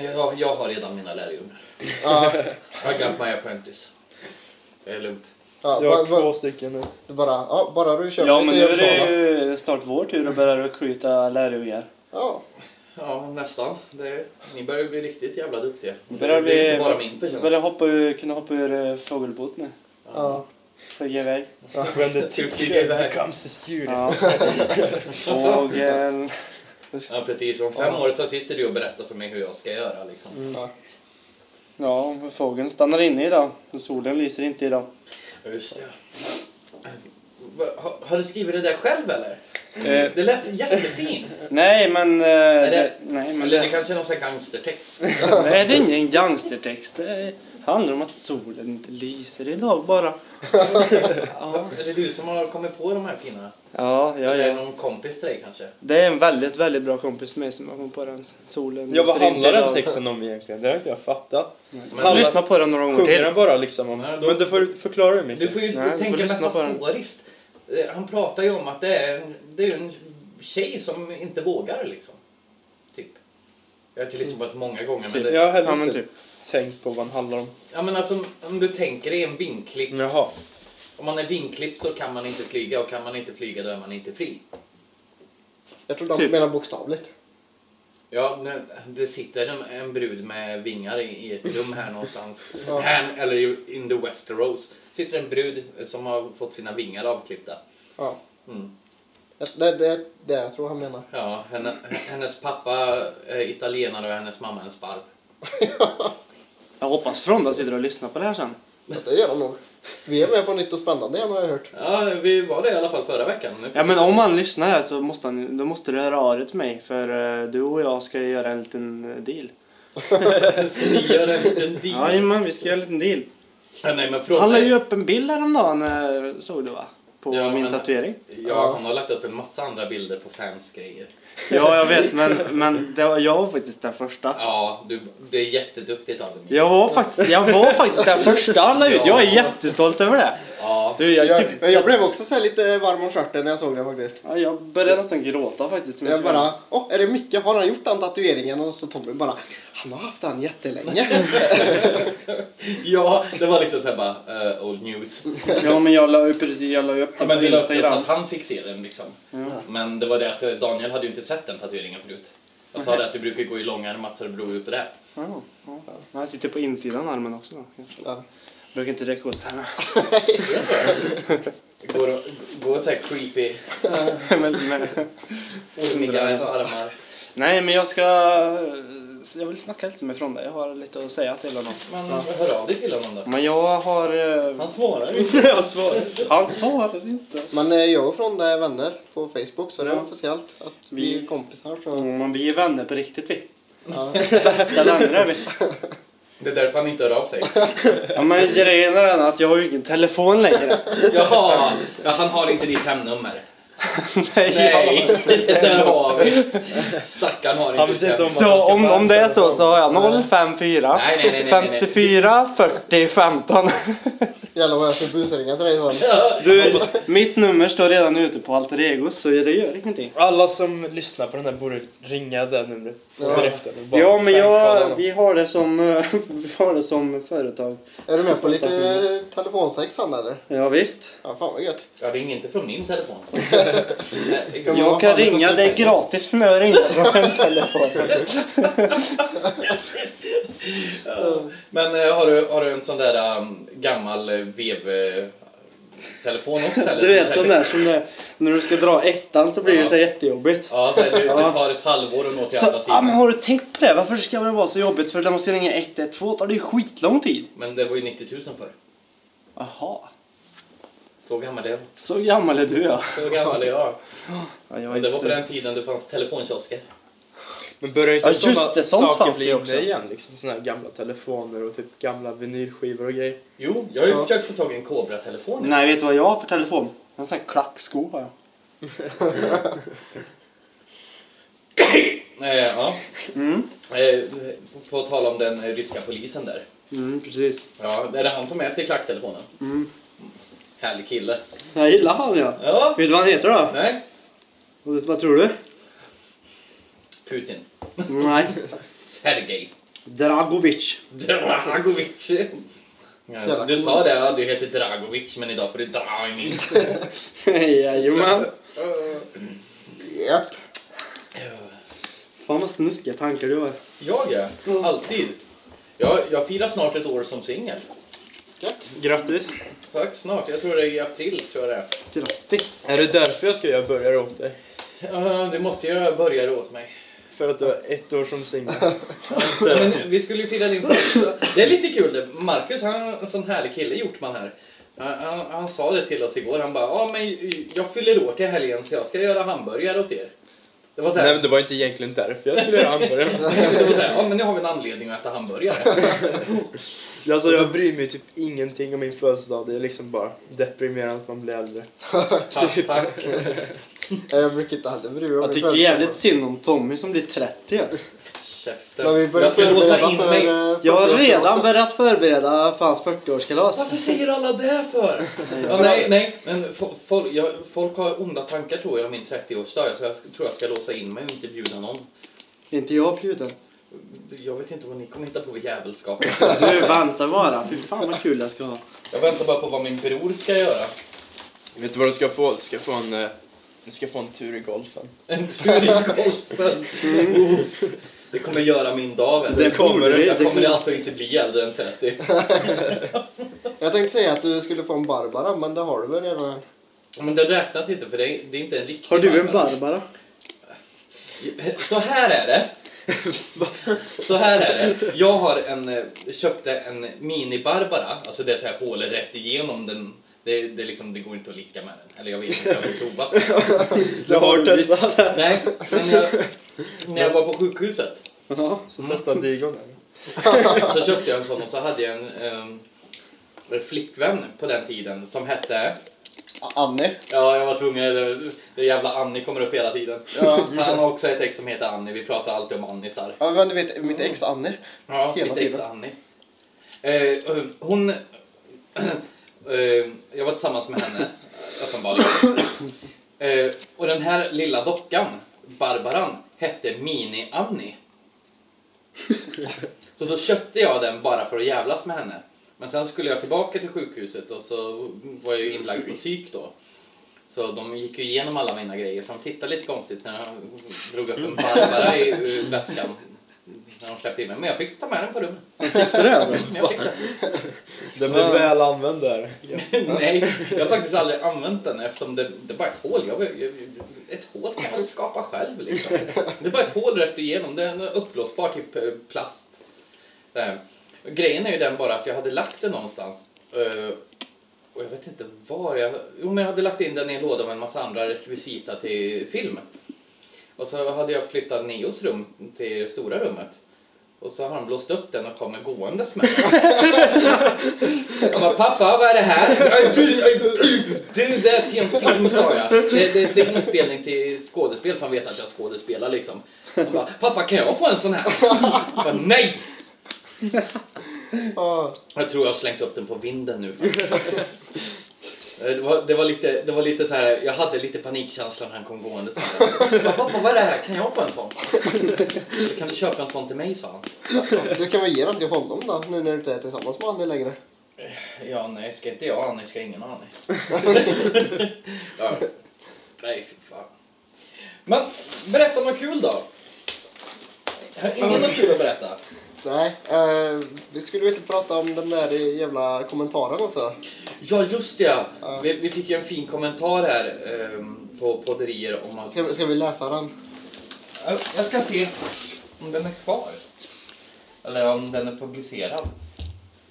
Jag, jag har redan mina lärjungar. Ja, I got my apprentice. Det är lugnt. Ja, Jag har två stycken nu. du bara, ja, bara du kör Ja, men nu är det ju snart vår tur att börja recruita lärjungar. Ja, Ja, nästan. Det, ni börjar bli riktigt jävla duktiga. Börjar det är inte bara min förtjänst. börjar hoppa ur, kunna hoppa ur eh, fågelbåt nu. ja. Flyga iväg. When the teacher becomes the student. Ja. Fågel. Ja, precis. Om fem år så sitter du och berättar för mig hur jag ska göra. Liksom. ja. Ja, fågeln stannar inne idag. Solen lyser inte idag. Ja, Just det. Har, har du skrivit det där själv eller? Eh, Det lät jättefint. nej, men... Eh, det- det, nej, men Eller det det, kanske är någon sån här gangstertext. nej, det är ingen gangstertext. Det handlar om att solen inte lyser idag bara. Ja, Är det du som har kommit på de här fina? ja, ja. Eller är det ja. någon kompis till dig kanske? Det är en väldigt, väldigt bra kompis med mig som har kommit på den. Solen Ja, vad lyser inte handlar den idag. texten om egentligen? Det har inte jag fattat. Men- Lyssna på den några gånger Sjunger till. den bara liksom om... Nej, då- Men du får förklara det Du mycket. får ju Nej, du får tänka lyssna på den. metaforiskt. Eh, Han pratar ju om att det är en, det är en tjej som inte vågar liksom. Typ. Jag har exempel varit många gånger men det, Jag har heller Ja, men inte typ. tänkt på vad den handlar om. Ja men alltså om du tänker dig en vinklipp. Jaha. Om man är vinklippt så kan man inte flyga och kan man inte flyga då är man inte fri. Jag tror de Typ. menar bokstavligt. Ja, det sitter en, en brud med vingar i, i ett rum här någonstans. Ja. Här, eller i- in the Westeros. Sitter en brud som har fått sina vingar avklippta. Ja. Mm. Det är det, det jag tror han menar. Ja, henne, hennes pappa är italienare och hennes mamma är en sparv. Jag hoppas Fronda sitter och lyssnar på det här sen. Ja, det gör han nog. Vi är med på nytt och spännande igen har jag hört. Ja, vi var det i alla fall förra veckan. Ja men om han lyssnar här så måste, han, då måste du höra av dig till mig för eh, du och jag ska göra en liten eh, deal. Ska ni göra en liten deal? Jajamän, vi ska göra en liten deal. Ja, nej, men fråga Han la ju upp en bild häromdagen, eh, såg du va? På Ja, min men- tatuering. Ja, han har lagt upp en massa andra bilder på fans grejer. Ja, jag vet, men, men det var, jag var faktiskt den första. Ja, du, det är jätteduktigt av dig. Jag var faktiskt, jag var faktiskt den första han la ut. Jag är jättestolt över det. Ja, Du, jag, Jag, typ, jag, jag blev också så här lite varm om stjärten när jag såg det faktiskt. ja, jag började nästan gråta faktiskt. Jag bara, åh, är det Micke? Har han gjort den tatueringen? Och så Tommy bara, han har haft den jättelänge. ja det var liksom såhär bara uh, old news. Ja, men jag la upp, precis, jag la upp Ja, det men på du la upp så Instagram. att han fick se den liksom. Men det var det att eh, Daniel hade ju inte sett den tatueringen förut. Jag sa det att du brukar gå i långärmat så det beror ju på det. Ja, ja. Han sitter på insidan armen också då. kanske. Ja. Brukar inte räcka oss här. Går och, går så här creepy, men, men, armar. nej, men jag ska... Jag vill snacka lite med Fronda. Jag har lite att säga till honom. Men hör av dig till honom då. Men jag har... eh, Han svarar inte. Jag svarar. Han svarar inte. Men eh, jag och Fronda är vänner på Facebook så det är Ja. officiellt att vi Vi- är kompisar. Så, Mm, Men vi är vänner på riktigt vi. ja. Bästa vänner är vi. Det är därför han inte hör av sig. Ja, men grejen är den att jag har ju ingen telefon längre. Jaha, ja, han har inte ditt hemnummer. Nej, Nej, där har vi det. Stackarn har Han inte ditt hemnummer. Så om, om det är så så har jag 054 Nej, nej, nej, nej, nej, nej. 54 40 15. Jävlar vad jag ska busringa till dig sen. Du, mitt nummer står redan ute på Alter Ego så det gör ingenting. Alla som lyssnar på den här borde ringa det numret. Ja. Direkt. eller bara Ja, men jag, vi, har det som, vi har det som företag. Är du med på lite eh, telefonsex sen eller? Ja, visst. Ja, fan vad gött. Ja, ring inte från min telefon. Jag vad kan ringa, det är gratis för mig att ringa från en telefon. Men eh, har, du, har du en sån där um, gammal eh, vev-telefon också? Eller? Du vet sån där som det, när du ska dra ettan så blir det så jättejobbigt. Ja, så här, du, det Ja. tar ett halvår att nå till Så, andra ja, sidan. men har du tänkt på det? Varför ska det vara så jobbigt? För när man ska ringa 112 tar det ju skitlång tid. Men det var ju 90 000 för. Jaha. Så gammal är jag. Så gammal är du ja. Så gammal är jag. ja jag det var på den tiden det fanns telefonkiosker. Men börjar inte Ja, just det, sånt saker fanns bli det inne igen? Liksom, såna här gamla telefoner och typ gamla vinylskivor och grejer. Jo, jag har ju Ja. försökt få tag i en Cobra-telefon. Nej, vet du vad jag har för telefon? En sån här klacksko har jag. Eh, ja. Mm. Eh, på tal om den ryska polisen där. Mm, precis. Ja, är det han som äter klacktelefonen? Mm. Härlig kille. Jag gillar han ja. Ja. Vet du vad han heter då? Nej. Vad tror du? Putin. Nej. Sergej. Dragovic. Dragovic. Ja, du sa det, ja, du heter Dragovic men idag får du dra i min. Jajamän. Japp. Fan vad snuskiga tankar du har. Jag är, alltid. Jag, jag firar snart ett år som singel. Gött. Grattis. Tack, snart. Jag tror det är i april. Tror jag det är. Grattis. Är det därför jag ska göra burgare åt dig? Ja, det måste jag börja åt mig. För att du har ett år som singel. Men vi skulle ju fira din. Det är lite kul. det. Marcus, han är en sån härlig kille, Hjortman här. Han, han, han sa det till oss igår. Han bara, ja men jag fyller år till helgen så jag ska göra hamburgare åt er. Det var så Nej men det var inte egentligen därför jag skulle göra hamburgare. det var så här, ja men nu har vi en anledning att äta hamburgare. Alltså jag bryr mig typ ingenting om min födelsedag. Det är liksom bara deprimerande att man blir äldre. Tack, tack. Nej, Jag brukar inte heller bry mig om Jag tycker jävligt synd om Tommy som blir 30. Käften. Men vi börjar Jag ska låsa förbereda in för, mig. eh, Jag har 40-årskalas. redan börjat förbereda fans 40-årskalas. Varför säger alla det för? Ja, nej, nej, men fo- folk, jag, folk har onda tankar tror jag om min 30-årsdag. Så jag tror jag ska låsa in mig och inte bjuda någon. Inte jag bjuden. Jag vet inte vad ni kommer hitta på för jävelskap. Du vänta bara. Fy fan vad kul jag ska ha. Jag väntar bara på vad min bror ska göra. Vet du vad du ska få? Du ska få en, eh, du ska få en tur i golfen. En tur i golfen. Det kommer göra min dag. du. Det kommer det. Jag Det kommer kommer- alltså inte bli äldre än 30. Jag tänkte säga att du skulle få en Barbara, men det har du väl redan? Men det räknas inte för det är, det är inte en riktig Har du en Barbara. Barbara? Så här är det. Så här är det. Jag har en, eh, köpte en mini-Barbara. Alltså det är så här hålet rätt igenom den. Det, det, liksom, det går inte att ligga med den. Eller jag vet inte, jag har provat. Du har testat. Nej, men jag, när jag var på sjukhuset Ja. Så testa Digon. så köpte jag en sån och så hade jag en, ehm, en flickvän på den tiden som hette Annie. Ja, jag var tvungen. Det, det jävla Annie kommer upp hela tiden. Ja. Han har också ett ex som heter Annie. Vi pratar alltid om Annisar. Ja, men du vet, mitt ex Annie. Ja, Hela mitt ex tiden. Annie. Eh, hon... eh, jag var tillsammans med henne, uppenbarligen. Eh, och den här lilla dockan, Barbaran, hette Mini-Annie. Så då köpte jag den bara för att jävlas med henne. Men sen skulle jag tillbaka till sjukhuset och så var jag ju inlagd på psyk då. Så de gick ju igenom alla mina grejer, så de tittade lite konstigt när jag drog upp en Barbara i väskan. När de släppte in mig. Men jag fick ta med den på rummet. Fick du det alltså? Jag fick den. Den blev väl använd där. Nej, jag har faktiskt aldrig använt den eftersom det, det är bara ett hål. Jag, jag, ett hål kan man skapa själv liksom. Det är bara ett hål rätt igenom. Det är en uppblåsbar typ eh, plast. Här. Grejen är ju den bara att jag hade lagt den någonstans. eh, Och jag vet inte var jag... Jo, men jag hade lagt in den i en låda med en massa andra rekvisita till film. Och så hade jag flyttat Neos rum till det stora rummet. Och så har han blåst upp den och kommer gåendes med den. Jag bara, pappa vad är det här? "Ja, Du, du det är till en film sa jag. Det, det, det är inspelning till skådespel för han vet att jag skådespelar liksom. Han bara, pappa kan jag få en sån här? Jag bara, nej! Ja, Jag tror jag har slängt upp den på vinden nu faktiskt. Det var, det var lite, det var lite så här, jag hade lite panikkänsla när han kom gående. Pappa, vad är det här? Kan jag få en sån? Eller kan du köpa en sån till mig, sa han. du kan väl ge den till honom då, nu när du inte är tillsammans med Annie längre. Ja, nej, ska inte jag Annie ska ingen Annie. ja. Nej, fy fan. Men, berätta något kul då. Har ingen något kul att berätta. Nej, eh, vi skulle inte prata om den där jävla kommentaren också. Ja, just det. ja. Ja. Vi, vi fick ju en fin kommentar här ehm, på podderier om att... Ska, ska vi läsa den? Jag- ska se om den är kvar. Eller om den är publicerad.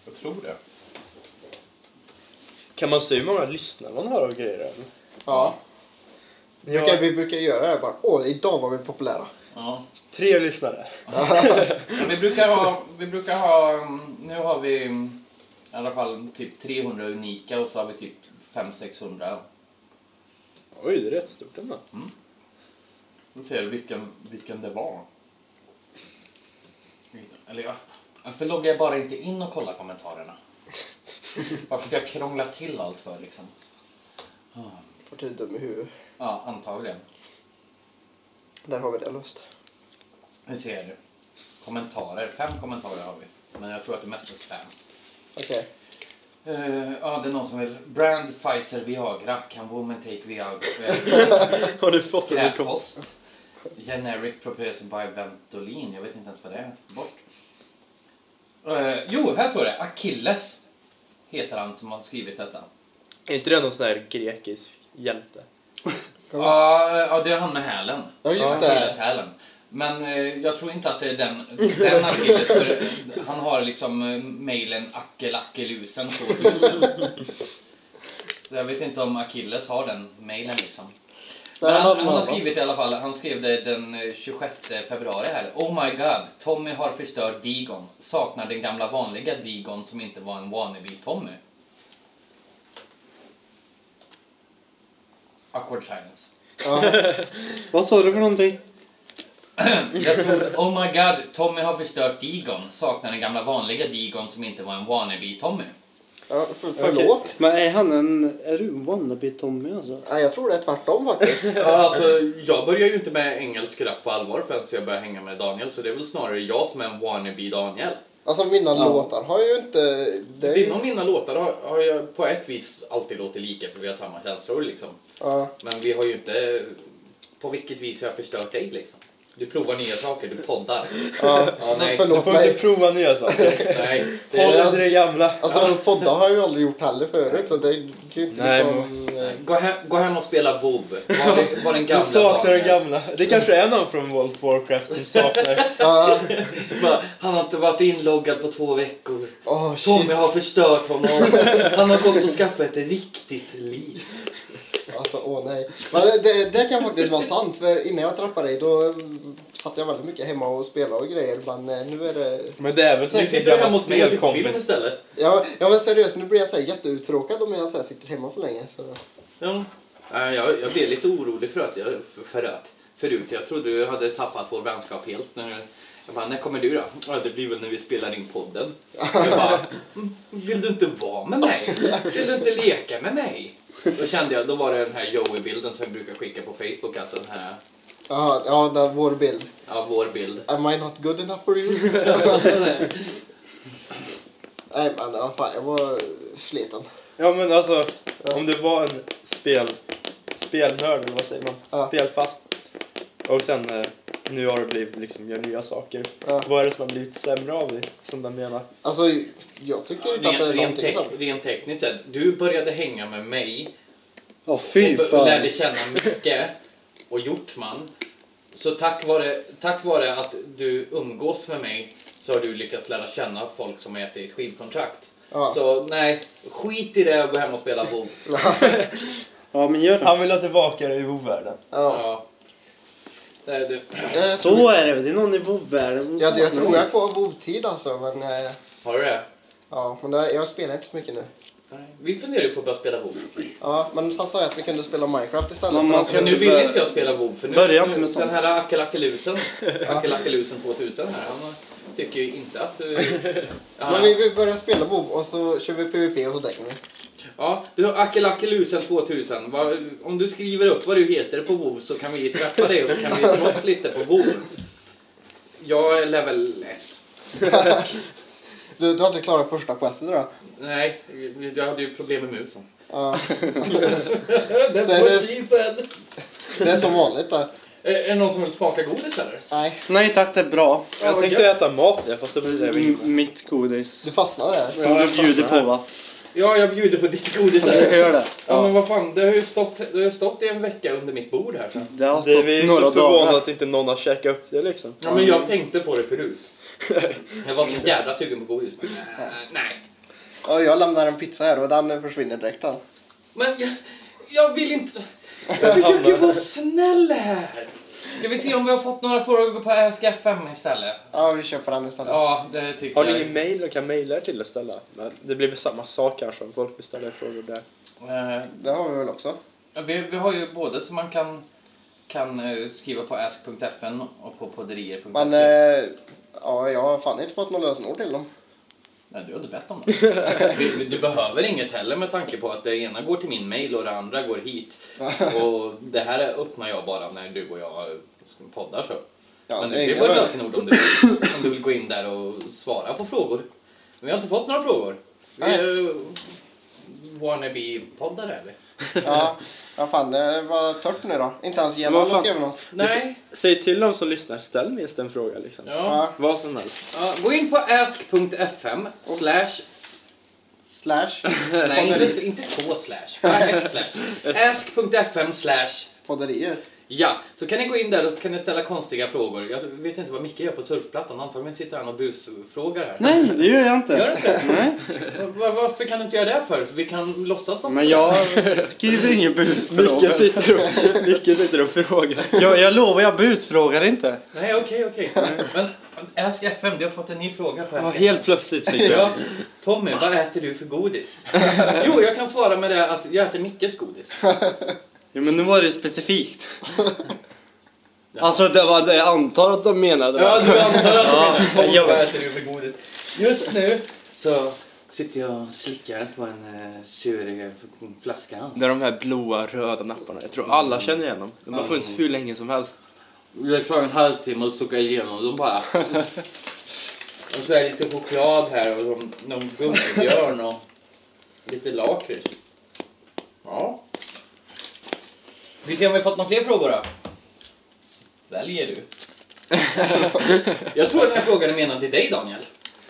Jag tror det. Kan man se hur många lyssnare man har och grejer? eller? Ja. Vi Ja. brukar, vi brukar göra det bara. Åh, idag var vi populära. Ja. Tre lyssnare. Vi brukar ha, vi brukar ha, mm, nu har vi mm, i alla fall typ 300 unika och så har vi typ 500-600. Oj, det är rätt stort ändå. Nu ser du vilken, vilken det var. Eller ja, varför loggar jag bara inte in och kollar kommentarerna? Varför jag krånglar till allt för liksom? Får du dum i huvudet. Ja, antagligen. Där har vi det löst. Det ser du. kommentarer. Fem kommentarer har vi. Men jag tror att det mesta är spam. Okej. Eh, ja, det är någon som vill... Brand Pfizer Viagra. Can woman take Viagra? Har du fått en kom- Skräppost. Generic Proprietary by Ventolin. Jag vet inte ens vad det är. Bort. Eh, jo, här står det. Achilles heter han som har skrivit detta. Är inte det någon sån här grekisk hjälte? Ja, ja, det är han med hälen. Ja, just det. Achilleshälen. Men eh, jag tror inte att det är den, den Achilles. För han har liksom eh, mailen ackelackelusen 2000. Så jag vet inte om Achilles har den mailen liksom. Men han, han- han har skrivit i alla fall, han skrev det den eh, 26 februari här. Oh my god, Tommy har förstört Digon. Saknar den gamla vanliga Digon som inte var en wannabe Tommy. Awkward silence. Ja. Vad sa du för någonting? Jag stod, oh my god, Tommy har förstört Digon. Saknar den gamla vanliga Digon som inte var en wannabe Tommy. Ja, för, förlåt. Men är han en... Är du wannabe Tommy alltså? Nej, jag tror det är tvärtom faktiskt. Ja, alltså, jag börjar ju inte med engelsk rap på allvar förrän jag börjar hänga med Daniel. Så det är väl snarare jag som är en wannabe Daniel. Alltså mina Ja. låtar har ju inte... Det är Dina och mina låtar har, har jag på ett vis alltid låtit lika för vi har samma känslor liksom. ja. Men vi har ju inte... På vilket vis har jag förstört dig liksom? Du provar nya saker, du poddar. Ja, Ja, nej. Du förlåt får mig. inte prova nya saker. Nej, det Håll är, dig till det gamla. Alltså podda har jag ju aldrig gjort heller förut så det är ju Nej, liksom... eh, gå, hem, gå hem och spela WoW. Var, det, var den Du gamla saknar den gamla. Det kanske är någon från World of Warcraft som saknar. Ja, Han har inte varit inloggad på två veckor. åh shit. Tommy har förstört honom. Han har gått och skaffat ett riktigt liv. Alltså åh nej. Men det, det, kan faktiskt vara sant för innan jag träffade dig då satt jag väldigt mycket hemma och spelade och grejer men eh, nu är det... Men det är väl säkert sitter en gammal spelkompis. istället. Ja, ja men seriöst nu blir jag så här jätteuttråkad om jag så här sitter hemma för länge. Så. Ja. Nej, Jag, jag blev lite orolig för att jag, för, för att förut. Jag trodde du hade tappat vår vänskap helt. När, jag bara, när kommer du då? Ja, det blir väl när vi spelar in podden. Jag bara, "Mm, vill du inte vara med mig? Vill du inte leka med mig? Då kände jag, då var det den här Joey-bilden som jag brukar skicka på Facebook. Alltså den här, Ja, ja det är vår bild. ja, vår bild. Am I not good enough for you? nej men ja, fan jag var sliten. Ja men alltså, om det var en spel, spelnörd eller vad säger man? Ja. Spelfast. Och sen eh, nu har det blivit liksom, gör nya saker. Ja. Vad är det som har blivit sämre av det? Som den menar? Alltså jag tycker inte att det är Rent, tek, som... rent tekniskt sett, du började hänga med mig Ja, fy och, fan. lärde känna Micke och Hjortman. Så tack vare, tack vare att du umgås med mig så har du lyckats lära känna folk som har gett dig ett skivkontrakt. Ja. Så nej, skit i det och gå hem och spela WoW. Ja, men gör det. Han vill ha tillbaka det i WoW-världen. Ja. Ja. Jag tror, Så är det. Det är någon i WoW-världen som jag, tror jag är kvar alltså men... eh, har du det? Ja, men det, jag spelar inte så mycket nu. Nej. Vi funderar ju på att börja spela WoW. Ja, men sen sa jag att vi kunde spela Minecraft istället. Men man ska Men nu vill inte jag spela WoW för nu, Börja inte nu med sånt. den här Akelackelusen, Akelackelusen 2000 här, han tycker ju inte att... eh, ja, Men vi, vi börjar spela WoW och så kör vi PVP och så dänger vi. Ja, du har Akelackelusen 2000. Vad- Om du skriver upp vad du heter på WoW så kan vi träffa dig och så kan vi slåss lite på WoW. Jag är level 1. Du, du har inte klarat första questet då? Nej, jag hade ju problem med musen. Ja, That's Så what det- she said. det är som vanligt där. Är, är det någon som vill smaka godis eller? Nej, Nej tack, det är bra. Jag vad tänkte gött. äta mat fast det blir det M- mitt godis. du fastnade där. Som Ja, du bjuder på va? Ja, jag bjuder på ditt godis Jag här. hör det. Ja, men vad fan, det har ju stått, det har ju stått i en vecka under mitt bord här. Så. Det har Det stått vi är några så förvånade dagar. att inte någon har käkat upp det liksom. Ja, men jag tänkte på det förut. Jag var så jävla sugen på godis. Men, äh, nej. Ja, jag lämnar en pizza här och den försvinner direkt då. Men jag, jag vill inte... Jag försöker vara snäll här. Ska vi se om vi har fått några frågor på Ask FM istället? Ja, vi köper den istället. Ja, det tycker Har ni jag. ingen mail och kan mejla er till att ställa? Men det blir väl samma sak kanske om folk beställer frågor där. Eh, Det har vi väl också. ja, vi, vi har ju både som man kan, kan eh, skriva på ask.fn och på podderier.se. Men, eh, ja, jag har fan inte fått något lösenord till dem. Nej, du har inte bett om det. Du behöver inget heller med tanke på att det ena går till min mail och det andra går hit. Och det här öppnar jag bara när du och jag poddar så. Ja, Men du väl. lösenord om du, vill. om du vill gå in där och svara på frågor. Men vi har inte fått några frågor. Vi är wannabe-poddare vi. Ja, ja fan det var torrt nu då. Inte ens vad har skrivit något. Nej. Säg till de som lyssnar, ställ minst en fråga liksom. Ja. Vad som helst. Ja, gå in på ask.fm slash slash Nej, inte, inte två slash. Bara ett slash. Ask.fm slash podderier. Ja, så kan ni gå in där och så kan ni ställa konstiga frågor. Jag vet inte vad Micke gör på surfplattan. Antagligen sitter han och busfrågar här. Nej, det gör jag inte. Gör du inte? Nej. Va- Varför kan du inte göra det för? Vi kan låtsas något. Men jag skriver ingen Micke busfråga. sitter och, Micke sitter och frågar. Jag, jag lovar, jag busfrågar inte. Nej, okej, okej. Men Ask FM, du har fått en ny fråga på Ja, Ask helt plötsligt fick Ja, jag. Tommy, vad äter du för godis? Jo, jag kan svara med det att jag äter Mickes godis. Ja, men nu var det specifikt. Alltså, det var det jag antar att de menade. Ja, du antar att menar Tommy, jag- äter du för godis? Just nu så sitter jag och slickar på en uh, sur eh, flaska. Det är de här blåa röda napparna. Jag tror alla känner igen dem. De har funnits hur länge som helst. Det tar en halvtimme att tugga igenom dem bara. och så är det lite choklad här och någon gummibjörn och lite lakrits. Ja. Vi ser om vi har fått några fler frågor då. Väljer du? Jag tror den här frågan är menad till dig Daniel.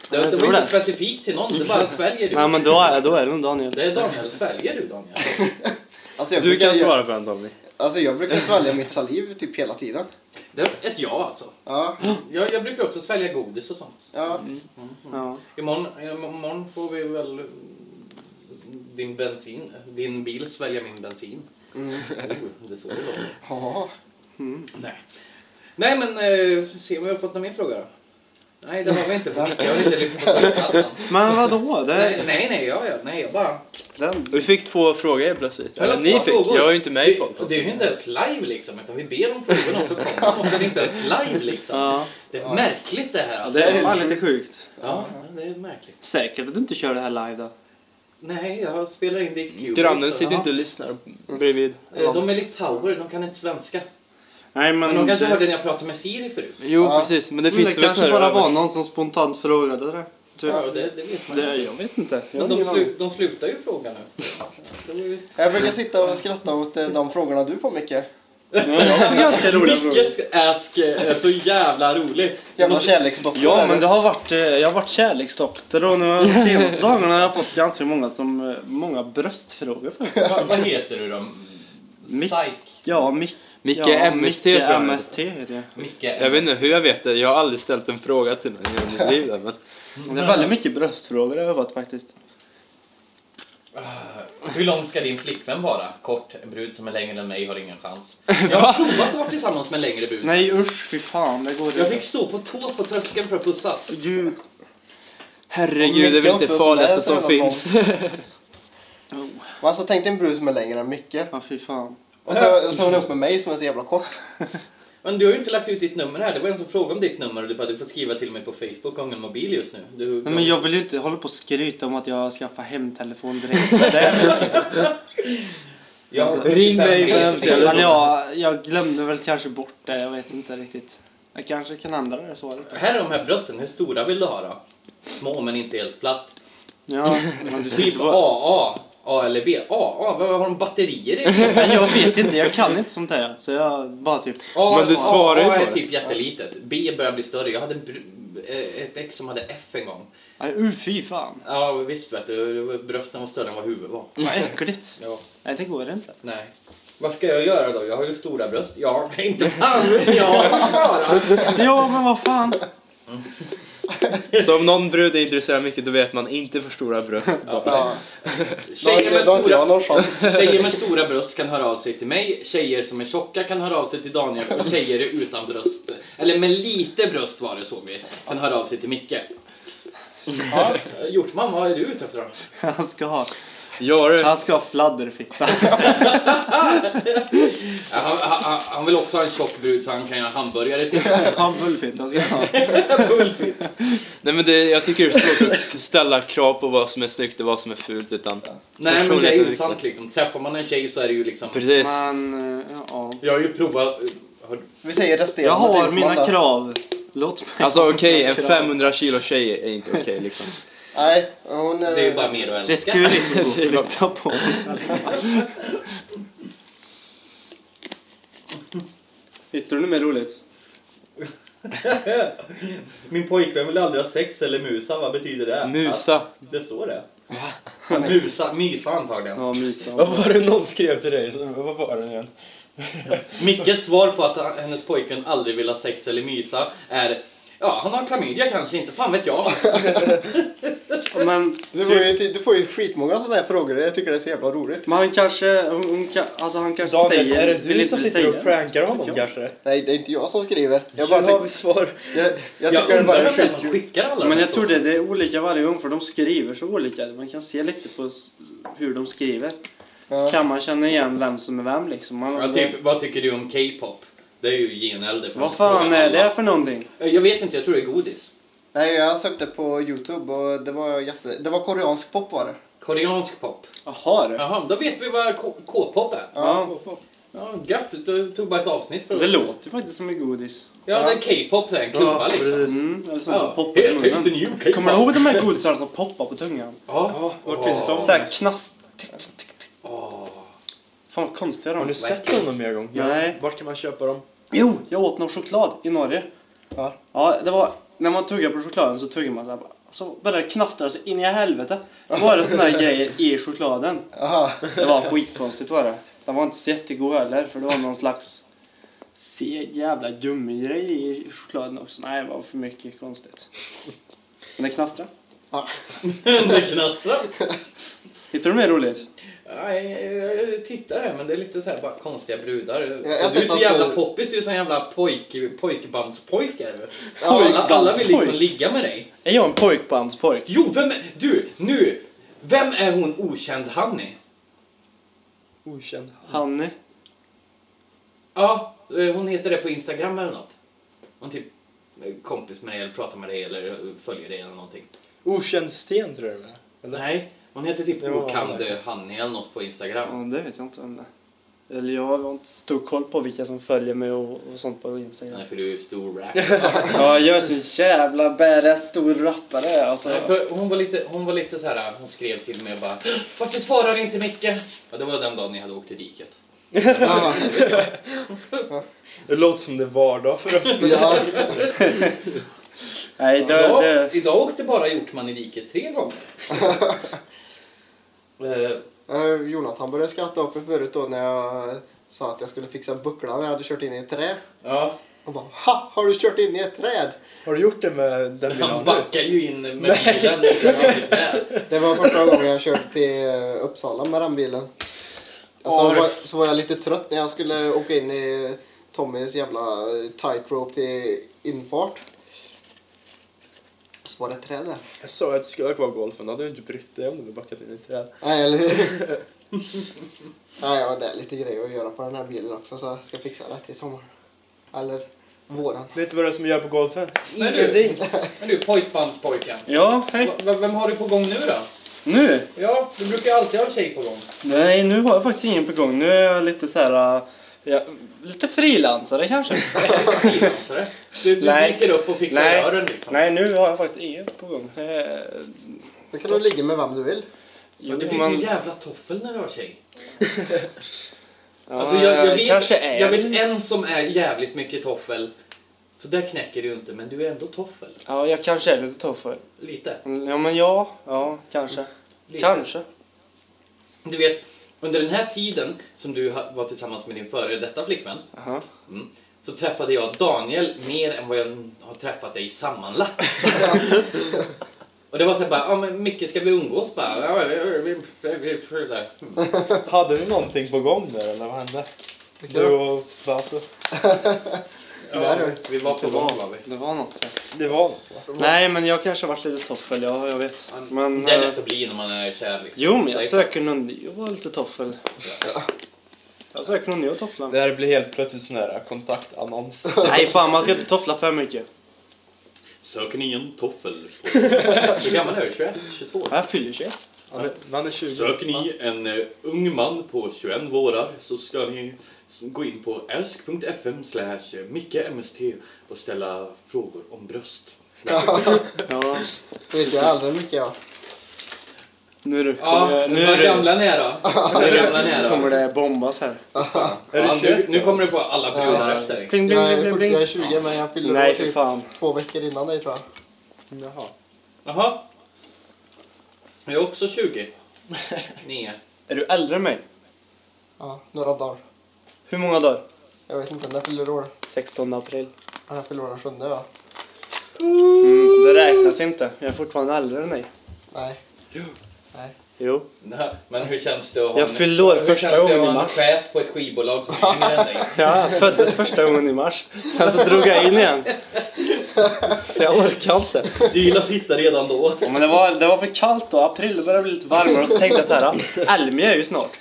Det, det var inte det. specifikt till någon, det bara sväljer du. Nej, men då är, då är det nog Daniel. Det är Daniel, sväljer du Daniel? Alltså jag, Du kan svara för den Tommy. alltså jag brukar svälja mitt saliv typ hela tiden. Det är ett ja alltså. Ja, Jag, jag brukar också svälja godis och sånt. ja. Ja. Imorgon, imorgon får vi väl din bensin, din bil svälja min bensin. Mm. Oh, det är så det låter. ja. Nej. Nej men, eh, se om vi har fått någon mer fråga då. Nej det har vi inte, för Micke har inte lyft på surfplattan. Men vadå? Det Nej, nej, nej, ja, ja, nej, jag bara... den. Vi fick två frågor helt plötsligt. Jag Eller ni fick. frågor. Jag var ju inte med i podden. Det är ju inte ens live liksom, utan vi ber om frågorna och så kommer de och så är det inte ens live liksom. Ja. Det är märkligt det här alltså. Det är fan lite sjukt. Ja, det är märkligt. Säkert att du inte kör det här live då. Nej, jag spelar in det i Cubase. Grannen sitter inte och lyssnar bredvid. Eh, De är litauer, de kan inte svenska. Nej, men... Men de kanske det, hörde när jag pratade med Siri förut. Jo, Ja. precis. Men det men finns det väl kanske bara var någon som spontant frågade det. Typ. Ja, det, det vet man Det, inte. jag vet inte. Jag Men de, slu, de slutar ju fråga nu. Det ju- Jag brukar sitta och skratta åt eh, de frågorna du får Micke. Ja, det är ganska roliga frågor. Mickes ask är så jävla rolig. Jävla kärleksdoktor. Ja, men du. det har varit, eh, jag har varit kärleksdoktor och nu de senaste dagarna har jag fått ganska många, som, eh, många bröstfrågor faktiskt. Vad, vad heter du då? Mick. Psych? Ja, Mick, Micke ja, MST Micke tror jag. MST heter jag. Micke. Jag vet inte hur jag vet det. Jag har aldrig ställt en fråga till någon i mitt liv. Men... Det är väldigt mycket bröstfrågor jag har fått faktiskt. Ah, Hur lång ska din flickvän vara? Kort. En brud som är längre än mig har ingen chans. Jag har provat att vara tillsammans med en längre brud. Nej usch, fy fan. Det går Jag inte. fick stå på tå på tröskeln för att pussas. Gud. Herregud, det är väl inte det också, farligaste som som finns. Men alltså tänk dig en brud som är längre än Micke. Ja, fy fan. Och så, så är hon upp med mig som är så jävla kort. Men du har ju inte lagt ut ditt nummer här. Det var en som frågade om ditt nummer och du bara du får skriva till mig på Facebook om en mobil just nu. Du, Nej, men jag vill ju inte hålla på och skryta om att jag skaffar hemtelefon direkt. Så det, jag har Ring mig 75 på hemtelefon. men jag, jag glömde väl kanske bort det. Jag vet inte riktigt. Jag kanske kan ändra det svaret. Här är de här brösten. Hur stora vill du ha då? Små men inte helt platt. Ja, men Typ. AA. A eller B. AA? Vad har de batterier i? Men jag vet inte, jag kan inte sånt där. Så jag bara typ... A, Men du svarar ju A på är det. typ jättelitet. B börjar bli större. Jag hade en br- eh, ett ex som hade F en gång. Nej, uh, fy fan. Ja, visst vet du. Brösten var större än vad huvudet var. Vad äckligt. Ja. Nej, det går inte. Nej. Vad ska jag göra då? Jag har ju stora bröst. Ja, inte fan jag göra. Ja, men vad fan. Så om någon brud är intresserad mycket då vet man inte för stora bröst. Ja. Tjejer med, då har inte jag stora, chans. tjejer med stora bröst kan höra av sig till mig. Tjejer som är tjocka kan höra av sig till Daniel. Och tjejer utan bröst, eller med lite bröst var det såg vi, kan höra av sig till Micke. Ja, Hjortman, vad är du ute efter då? Han ska ha, Ja du. han ska ha fladderfitta. Han, han, han vill också ha en tjock brud så han kan göra hamburgare till. Han bullfitta ska han ha. Bullfit. Nej men det, jag tycker det är svårt att ställa krav på vad som är snyggt och vad som är fult utan Nej men det är ju sant liksom. Träffar man en tjej så är det ju liksom... Precis. Men, eh, ja. Jag har ju provat, Har- Vi säger resterande Jag har till mina krav. Låt mig Alltså okej, mina en krav. 500 kilo tjej är inte okej liksom. Nej, hon... eh, Det är bara mer att Det älska. skulle liksom gå att flytta på. Hittar du något mer roligt? Min pojkvän vill aldrig ha sex eller musa, vad betyder det? Musa. Det står det. Musa, mysa antagligen. Ja, mysa. Vad var det någon skrev till dig? Vad var det igen? Mickes svar på att hennes pojkvän aldrig vill ha sex eller mysa är Ja, han har klamydia kanske, inte fan vet jag. Men, Du får, ju, du får ju skitmånga sådana här frågor. Jag tycker det är så jävla roligt. men han kanske, hon, hon, alltså han kanske Daniel, säger... är det du som säga sitter och det. prankar honom kanske? Nej, det är inte jag som skriver. Jag Jag bara tycker... vi svar. Jag, jag Jag tycker undrar vem det är som skickar alla Men jag tror det, det är olika varje gång för de skriver så olika. Man kan se lite på hur de skriver. Ja. Så kan man känna igen vem som är vem liksom. Man, Ja, typ, vad tycker du om K-pop? Det är ju genelder. Vad fan är det för någonting? Jag vet inte, jag tror det är godis. Nej, jag sökte på Youtube och det var jätte... Det var koreansk pop var det. Koreansk pop. Jaha du. Jaha, då vet vi vad K- K-pop är. Ja, Ja, gött. Du tog bara ett avsnitt för oss. det låter faktiskt som en godis. Ja, det är K-pop, det är en klubba liksom. Mm, eller sånt som Ja, poppar i here, taste the munnen. new K-pop. Kommer du ihåg de här godisarna som poppar på tungan? Ja. Vart finns de? Såhär knast... Åh. Fan vad konstiga de Har ni är. sett dem någon mer gång? Nej. Vart kan man köpa dem? Jo, jag åt någon choklad i Norge. Ja. Ja, det var... När man tuggar på chokladen så tuggar man såhär bara... Så började det knastra sig in i helvete. Då var det såna här grejer i chokladen. Jaha. Det var skitkonstigt var det. Den var inte så jättegod heller för det var någon slags seg jävla gummigrej i chokladen också. Nej, det var för mycket konstigt. Men det knastrade. det knastrar. Hittar du mer roligt? Nej, jag, tittar här, men det är lite så här bara konstiga brudar. jag du är så jävla du- poppis, du är så jävla pojk, pojkbandspojk är du. Ja, alla, alla vill liksom ligga med dig. Är jag en pojkbandspojk? Jo, vem är, du, nu! Vem är hon okänd Hanni? Okänd. Hanni? Ja, eh, hon heter det på Instagram eller något. Hon typ är kompis med dig eller pratar med dig eller eh, följer dig eller någonting. Okänd sten tror jag det är. Nej, hon heter typ Det var Okande Hanni eller något på Instagram. Ja, det vet jag inte om det. Eller jag har inte stor koll på vilka som följer mig och, och sånt på Instagram. Nej, för du är ju stor rap. Ja, jag är så jävla badass stor rappare alltså. Nej, för hon var lite, hon var lite så här, hon skrev till mig och bara Varför svarar inte Micke? Ja, det var den dagen ni hade åkt till diket. Ja. Det låter som det är vardag för oss. ja. Nej, det, idag, det, idag åkte bara Hjortman i diket tre gånger. Eh, Eh, Jonathan började skratta upp mig förut då när jag sa att jag skulle fixa bucklan när jag hade kört in i ett träd. ja, Han bara Ha! Har du kört in i ett träd? Har du gjort det med den har han backar ju in med bilen bli tät. Det var första gången jag körde till eh, Uppsala med den bilen. Och så, Ark. var, så var jag lite trött när jag skulle åka in i Tommys jävla eh, tightrope till infart. Så var det ett träd där. Jag sa att det skulle ha kvar golfen, då hade du inte brytt dig om du hade backat in i ett träd. Nej, eller hur? Nej, ja, det är lite grejer att göra på den här bilen också så jag ska fixa det till sommaren. Eller våren. Vet du vad det är som gör på golfen? Men du, men du pojkbandspojken. ja, hej. V- vem har du på gång nu då? Nu? Ja, du brukar alltid ha en tjej på gång. Nej, nu har jag faktiskt ingen på gång. Nu är jag lite så här... Ja, lite frilansare kanske. Frilansare. Du, du Nej. dyker upp och fixar Nej. rören liksom. Nej, nu har jag faktiskt inget på gång. Eh, Nu kan du ligga med vem du vill. Men det blir men- så jävla toffel när du har tjej. Ja, Alltså jag, jag, vet, kanske är jag vet en som är jävligt mycket toffel. Så där knäcker du inte, men du är ändå toffel. Ja, jag kanske är lite toffel. Lite. Ja, men ja. Ja, kanske. Lite. Kanske. Du vet, under den här tiden som du var tillsammans med din före detta flickvän. Aha. Mm, så träffade jag Daniel mer än vad jag har träffat dig sammanlagt. Och det var så här bara, ja men Micke ska vi umgås? Bara, ja, vi, vi, vi, vi, vi, där. Mm. Hade ni någonting på gång där eller vad hände? Du och Bato? Ja, vi var på gång var, var vi. det var något. ja. Det var något va? Nej, men jag kanske har varit lite toffel. Ja, jag vet. Men, Det är eh, lätt att bli när man är kär. Liksom. Jo, men jag söker någon och vara lite toffel. Jag söker någon ny och toffla. Det här blir helt plötsligt sån här kontaktannons. Nej, fan man ska inte toffla för mycket. Söker ni en toffel? Hur gammal är du? 21? 22? Jag fyller 21. Han är, han är 20. Söker ni en eh, ung man på 21 vårar så ska ni gå in på ask.fm slash mickemst och ställa frågor om bröst. Ja. Det vet jag aldrig mycket jag. Nu är det, Ja, kommer, nu är det, gamla ni är då? Hur gamla ni är då? kommer det bombas här. Ja, Är du nu, 20? nu kommer du få alla brudar efter dig. Bling, Jag bling, är, bling, fort- jag är bling. 20 men jag fyller Nej, för typ fan. två veckor innan dig tror jag. Jaha. Jaha. Jag är också 20. Nio. Är du äldre än mig? Ja, några dagar. Hur många dagar? Jag vet inte, när fyller du år? 16 april. Ja, Jag fyller år den sjunde ja. Mm, det räknas inte. Jag är fortfarande äldre än dig. Nej. Jo. Nej, Men hur känns det att ha Jag fyllde år första gången i mars. chef på ett skivbolag som är yngre än dig? Ja, jag föddes första gången i mars. Sen så drog jag in igen. Så jag orkar inte. Du gillar fitta redan då. Ja, men det var, det var för kallt då. April det började bli lite varmare. Och så tänkte jag så här. Elmia är ju snart.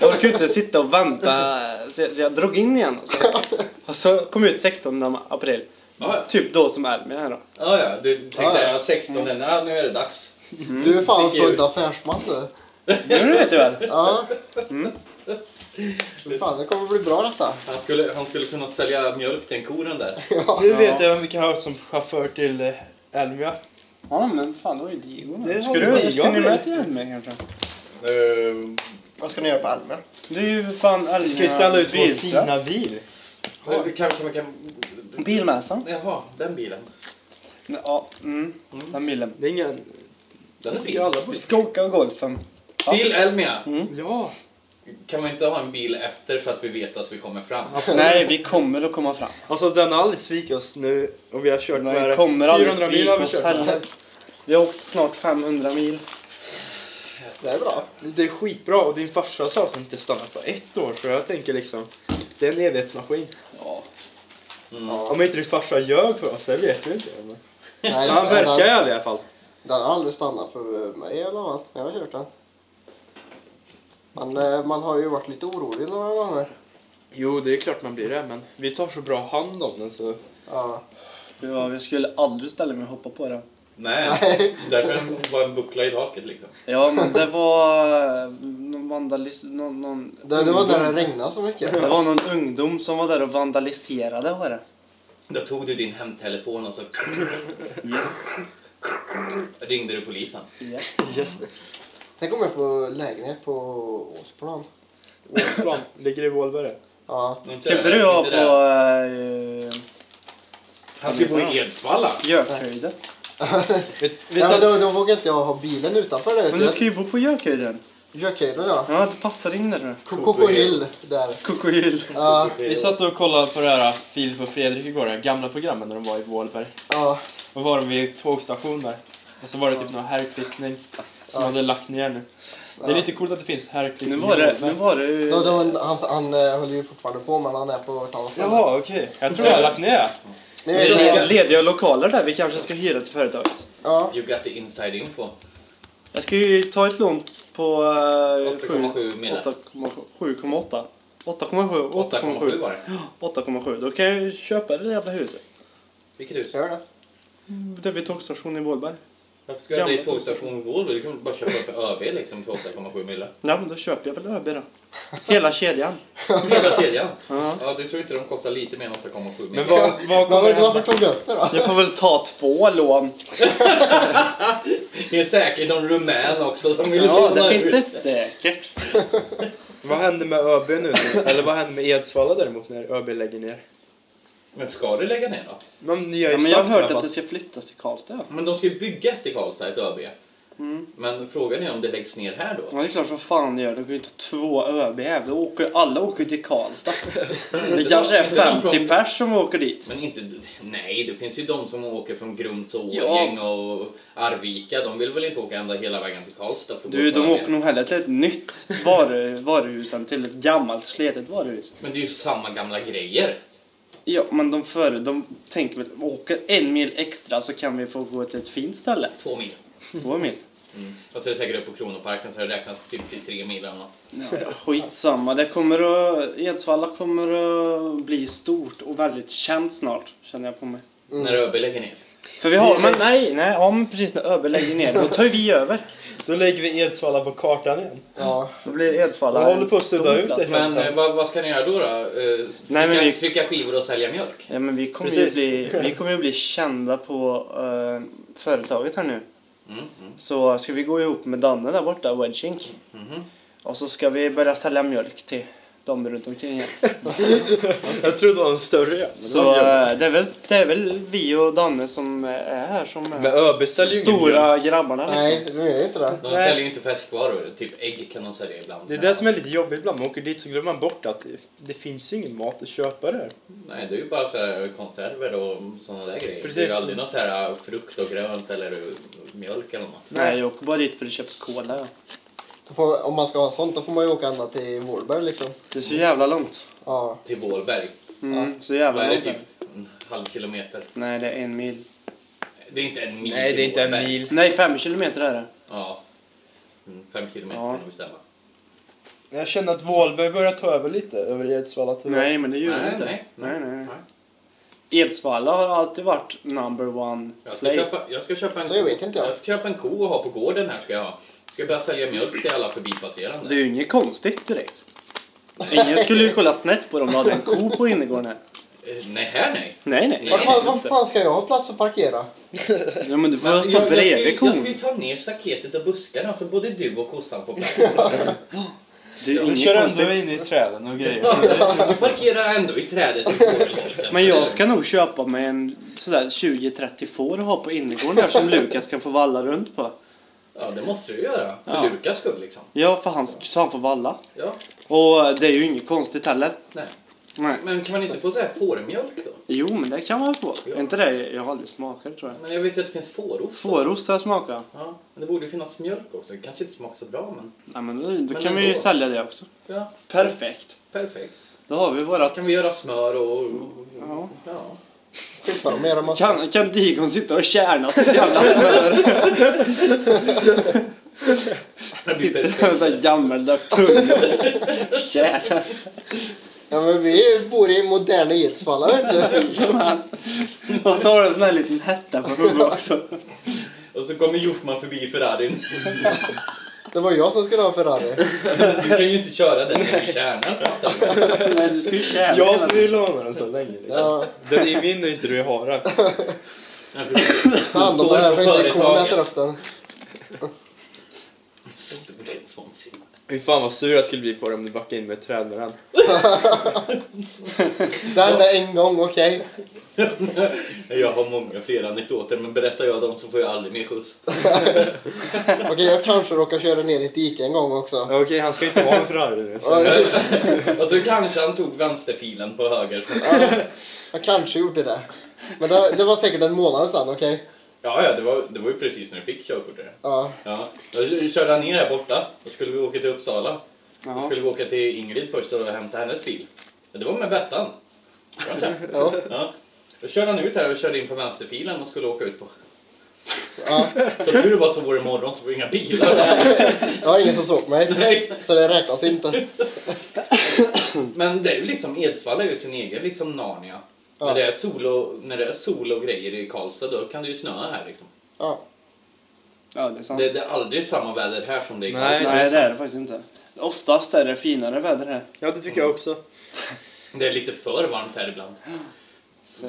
Jag orkar ju inte sitta och vänta. Så jag, så jag drog in igen. Alltså. Och så kom jag ut 16 april. Ja, ja. Typ då som Elmia är då. Ja, ja. Du tänkte Ja, ja. jag 16, ja, nu är det dags. Du är fan född affärsman du. Det vet du väl? Ja. Fan, det kommer bli bra detta. Han skulle, han skulle kunna sälja mjölk till en ko den där. Nu vet jag vem vi kan ha som chaufför till eh, Elmia. Ja men fan det var ju Diego. Ska vi du, Diego ska ni med. med till Elmia kanske? Uh, Vad ska ni göra på Almen? Det är ju fan Elmia Ska vi ställa ut vår fina bil? kan, kan, kan, kan, Bilmässan? jaha, den bilen. Ja, mm. Den bilen. Det är ingen... Den är tycker fin. alla Vi ska åka golfen. Till Elmia. Ja. Kan man inte ha en bil efter så att vi vet att vi kommer fram? Nej, vi kommer att komma fram. Alltså den har aldrig svikit oss nu och vi har kört Nej, det? kommer aldrig 400 mil har svika vi oss kört. heller. Vi har åkt snart 500 mil. Det är bra. Det är skitbra och din farsa sa att han inte stannat på ett år så jag tänker liksom det är en evighetsmaskin. Ja. Om inte din farsa ljög för oss, det vet vi inte. Men Nej, han verkar den- ärlig i alla fall. Den har aldrig stannat för mig eller vad. Jag har kört den. Man, eh, man har ju varit lite orolig några gånger. Jo, det är klart man blir det, men vi tar så bra hand om den så... Ja. ja, vi skulle aldrig ställa mig och hoppa på den. Nej, Nej. därför var en buckla i taket liksom. Ja, men det var eh, någon vandalis... Någon, någon Det, det var ungdom. det regnade så mycket. Det var någon ungdom som var där och vandaliserade var det. Då tog du din hemtelefon och så Yes. ringde du polisen. yes. Yes. Tänk om jag får lägenhet på Åsplan. Åsplan, ligger i Vålberg. Ja. Ska inte du ha på äh, Han ska bo i Edsvalla. Gökhöjden? Vi, vi ja, men satt, då, då vågar inte jag ha bilen utanför där Men du ska ju bo på Gökhöjden. Gökhöjden ja. Ja, det passar in där. Koko Hill där. Kokohill. Ja, vi satt och kollade på det här Filip och Fredrik igår, det här gamla programmet när de var i Vålberg. ja. Och var de vid tågstation där. Och så var det typ någon herrklippning som hade lagt ner nu. Det är lite coolt att det finns herrklippning Nu var det... Nu var det Då, då, han, han eh, håller ju fortfarande på men han är på ett annat ställe. Jaha, okej. Jag tror jag har lagt ner. Det är ja. lediga lokaler där vi kanske ska hyra till företaget. ja. You got the inside info. Jag ska ju ta ett lån på... eh, 8,7 mille. 8,7,8. 8,7. 8,7 8,7. var det. 8,7. Då kan jag ju köpa det jävla huset. Vilket hus? Gör det. Där vid tågstationen i Vålberg. Varför ska jag tågstation i Vålberg? Du kan bara köpa upp ÖB liksom för 8,7 mille. Ja, men då köper jag väl ÖB då. Hela kedjan. Hela kedjan? Ja. Ja, du tror inte de kostar lite mer än 8,7 mille? Men vad, vad Men kommer varför, varför tog du upp det då? Jag får väl ta två lån. Det är säkert någon rumän också som vill Ja, det finns ut. det säkert. Vad händer med ÖB nu? Eller vad händer med Edsvalla däremot när ÖB lägger ner? Men ska du lägga ner då? Men ni har ju Ja, men jag har hört att det ska flyttas till Karlstad. Men de ska ju bygga ett i Karlstad, ett ÖB. Mm. Men frågan är om det läggs ner här då? Ja, det är klart som fan det gör. De kan ju inte ha två ÖB här. Då åker, alla åker till Karlstad. Det kanske är Inte de 50 från- pers som åker dit. Men inte... Nej, det finns ju de som åker från Grums och Ja. Årjäng och Arvika. De vill väl inte åka ända hela vägen till Karlstad för att Du, de åker nog hellre till ett nytt varu, varuhus än till ett gammalt sletet varuhus. Men det är ju samma gamla grejer. Ja, men de före, de tänker väl, åker en mil extra så kan vi få gå till ett fint ställe. Två mil. Två mil. Mm. Och så är det säkert upp på Kronoparken så det räknas typ till tre mil eller något. Ja, skitsamma. Det kommer att, Edsvalla kommer att bli stort och väldigt känt snart, känner jag på mig. När ÖB lägger ner. För vi har, men nej, nej, om precis när ÖB lägger ner, då tar vi över. Då lägger vi Edsvalla på kartan igen. Ja. Då blir Edsvalla Jag håller på att sudda ut det. Men eh, vad, vad ska ni göra då? då? Eh, trycka, Nej, men vi- trycka skivor och sälja mjölk? Ja, men vi kommer ju Precis. bli, vi kommer ju bli kända på eh, företaget här nu. Mm, mm, Så ska vi gå ihop med Danne där borta, Wedgink. mhm. Och så ska vi börja sälja mjölk till de runt omkring här. Jag trodde det var en större men Så eh, det är, väl, det är väl vi och Danne som är här som Men är ÖB säljer ingen mjölk. stora grabbarna liksom. Nej, gör ju inte det. De Nej. säljer inte färskvaror, typ ägg kan de sälja ibland. Det är det som är lite jobbigt ibland. Man åker dit så glömmer man bort att det, finns ingen mat att köpa där. Nej, det är ju bara så här konserver och sådana där grejer. Precis. Det är ju aldrig något så här frukt och grönt eller mjölk eller något. Nej, jag åker bara dit för att köpa cola. Ja. Får, om man ska ha sånt då får man ju åka ända till Vårberg liksom. Det är så jävla långt. Ja. Till Vålberg. Mm, så Vad jävla är det långt. typ? En halv kilometer? Nej, det är en mil. Det är inte en mil Nej, det är inte en Vålberg. mil. Nej, fem kilometer är det. Ja. Mm, fem kilometer Ja. kan du bestämma. Jag känner att Vålberg börjar ta över lite över Edsvalla tyvärr. Nej, men det gör det inte. nej, nej, nej. Edsvalla har alltid varit number one Jag ska, place. köpa, jag ska köpa en Så jag vet inte jag. jag ska köpa en ko och ha på gården här ska jag ha. Ska börja sälja mjölk till alla förbipasserande. Det är ju inget konstigt direkt. Ingen skulle ju kolla snett på dem om de hade en ko på innergården här. Eh, Nej, här nej. Nej, nej. Var fan, var fan ska jag ha plats att parkera? Ja, men du får Men stå jag, jag, ska, bredvid ju- jag ska kon. ju ta ner staketet och buskarna så både du och kossan får plats. Det är Du inget kör konstigt. ändå in i träden och grejer. Du parkerar ändå i trädet i fågelholken. Men jag ska nog köpa mig en sådär 20-30 får att ha på innergården där som Lukas kan få valla runt på. Ja, det måste du göra. För Ja. Lukas skull liksom. Ja, för han, så han får valla. Ja, Och det är ju inget konstigt heller. nej. Nej. Men kan man inte få så här fårmjölk då? Jo, men det kan man få. Ja. Inte det? Jag har aldrig smakat tror jag. Men jag vet ju att det finns fårost. Fårost har jag smakat. Ja, men det borde ju finnas mjölk också. Det kanske inte smakar så bra, men... Nej, men då, då Men kan vi ju ändå. sälja det också. Ja, Perfekt. perfekt. Då har vi vårat... Kan vi göra smör och... Ja. Ja. Med en massa. Kan, kan Digon sitta och kärna sitt jävla smör? Sitter med en perfekt. sån här gammaldags tunga och kärnar. Ja men vi bor i moderna Edsvalla vet du. Jajamän. Och så har du en sån här liten hätta på huvudet också. Och så kommer Hjortman förbi Ferrarin. Det var jag som skulle ha Ferrari. Du kan ju inte köra den i kärnan, fattar du? Nej, du ska ju kärna Jag får ju låna den så länge. Liksom. Ja, Den är min och inte du har den. Ja, precis. ta hand om Står det här så inte kon företaget. äter upp den. Fy fan vad sur jag skulle bli på dig om du backade in med ett träd med den. Det hände en gång, okej. Jag har många fler anekdoter, men berättar jag dem så får jag aldrig mer skjuts. Okej, jag kanske råkar köra ner i ett dike en gång också. Okej, han ska inte ha en Ferrari nu. Jag, Och så kanske han tog vänsterfilen på höger. jag kanske gjorde det. Men det, det var säkert en månad sedan, okej? Ja, ja, det var, det var ju precis när du fick körkortet. Ja. Ja. Då körde han ner här borta. Då skulle vi åka till Uppsala. Då Ja. skulle vi åka till Ingrid först och hämta hennes bil. Det var med Bettan. Ja. Ja. Då körde han ut här och körde in på vänsterfilen och skulle åka ut på. ja. Så tur var så var det morgon så var det inga bilar där. Det var ingen som såg mig. Nej. Så det räknas inte. Men det är ju liksom, Edsvalla är ju sin egen liksom Narnia. Ja. När, det är sol och, när det är sol och grejer i Karlstad då kan det ju snöa här liksom. Ja. Ja, det är sant. Det, det är aldrig samma väder här som det är i Nej. Karlstad. Nej, det är det faktiskt inte. Oftast är det finare väder här. Ja, det tycker jag också. Det är lite för varmt här ibland.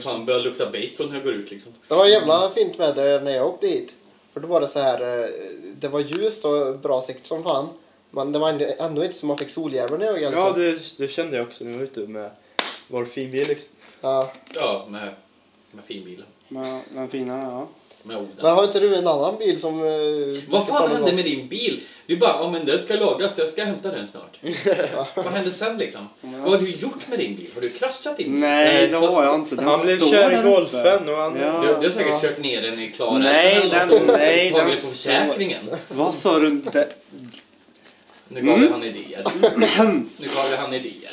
Fan, börjar lukta bacon när jag går ut liksom. Det var jävla fint väder när jag åkte hit. För då var det så här, eh, det var ljust och bra sikt som fan. Men det var ändå, ändå inte så man fick soljäveln i ögat. Ja, Liksom. det, det kände jag också när jag var ute med vår fin bil. Liksom. Ja. Ja, med, med finbilen. Men, men fina, ja. Med. Men har inte du en annan bil som... eh, du Vad ska fan hände med din bil? Du bara, ja men den ska lagas, jag ska hämta den snart. Vad hände sen liksom? Vad har du gjort med din bil? Har du kraschat din bil? Nej, det har jag inte. Den Han blev står kär i golfen och han... Ja. Du, du har säkert ja. kört ner den i Klarälven Nej, eller den- något nej, den Tagit på står- försäkringen. Vad sa du? Det... Nu gav Mm. vi han idéer. Nu gav vi han idéer.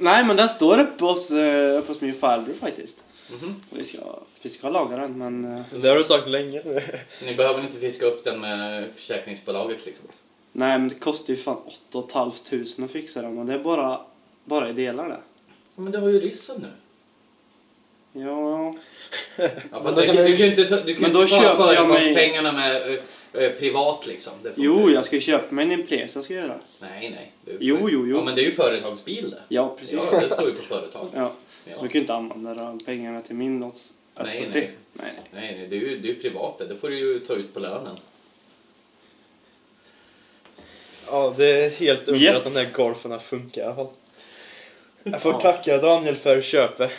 Nej, men den står uppe hos, eh, uppe hos min farbror faktiskt. Mhm. Vi ska, vi ska laga den, men... eh, Det har du sagt länge. Ni behöver inte fiska upp den med försäkringsbolaget liksom. Nej, men det kostar ju fan 8 500 att fixa den. Och det är bara, bara i delar det. Ja, Men det har ju ryssen nu. Ja, Ja, Men du, kan du, kan ju inte ta, du kan Men då inte ta köper jag mig- företagspengarna med eh, privat liksom. Det får Jo, inte- jag ska ju köpa mig en Impresa ska jag göra. Nej, nej. Du, Jo, jo, jo. Ja, men det är ju företagsbil det. Ja, precis. Ja, det står ju på företag. Ja. Ja. Så du kan ju inte använda de pengarna till min nåts Nej, nej. nej. Nej, nej, det är ju det är ju privat det. Det får du ju ta ut på lönen. Ja, det är helt underligt Yes. att den här golfen funkar i alla fall. Jag får tacka Daniel för köpet.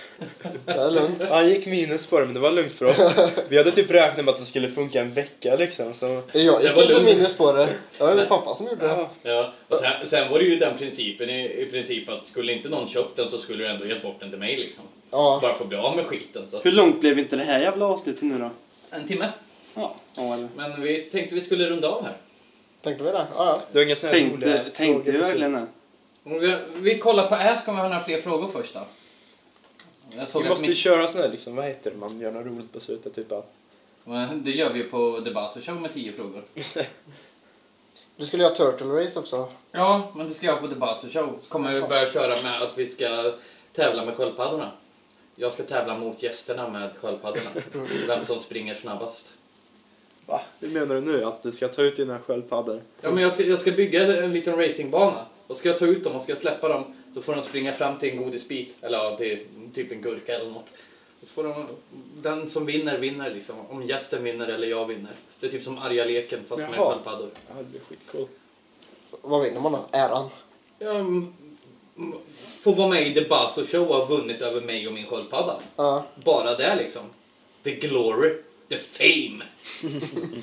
Det är lugnt. Han gick minus på det, men det var lugnt för oss. Vi hade typ räknat med att det skulle funka en vecka liksom. Så... Jag Det gick inte minus på det. Det var ju pappa som gjorde det. Ja. Och sen, sen var det ju den principen i, i princip att skulle inte någon köpt den så skulle du ändå gett bort den till mig liksom. Ja. Bara för att bli av med skiten. Så. Hur långt blev inte det här jävla avsnittet nu då? En timme. Ja, ja eller? Men vi tänkte vi skulle runda av här. Tänkte vi det? Ja, ja. Det var inga Tänkte, roliga tänkte vi verkligen det? Vi, kollar på Ask om vi har några fler frågor först då. Jag såg Vi måste ju min, köra sån här liksom, vad heter det, man gör något roligt på slutet typ. Men det gör vi ju på The Buzzer Show med 10 frågor. Du skulle göra Turtle Race också. Ja, men det ska jag på The Buzzer Show. Så kommer vi börja köra med att vi ska tävla med sköldpaddorna. Jag ska tävla mot gästerna med sköldpaddorna. Vem som springer snabbast. Va? Hur menar du nu? Att du ska ta ut dina sköldpaddor? Ja, men jag ska, jag ska bygga en liten racingbana. Och ska jag ta ut dem och ska jag släppa dem så får de springa fram till en godisbit. Eller ja, till typ en gurka eller något. Och så får de, den som vinner vinner liksom. Om gästen vinner eller jag vinner. Det är typ som arga leken fast med Jaha. sköldpaddor. Ja, det blir skitcool. Vad vinner man då? Äran. Mm, får vara med i The Buzzer Show och ha vunnit över mig och min sköldpadda. Ja. Bara det liksom. The glory. The fame.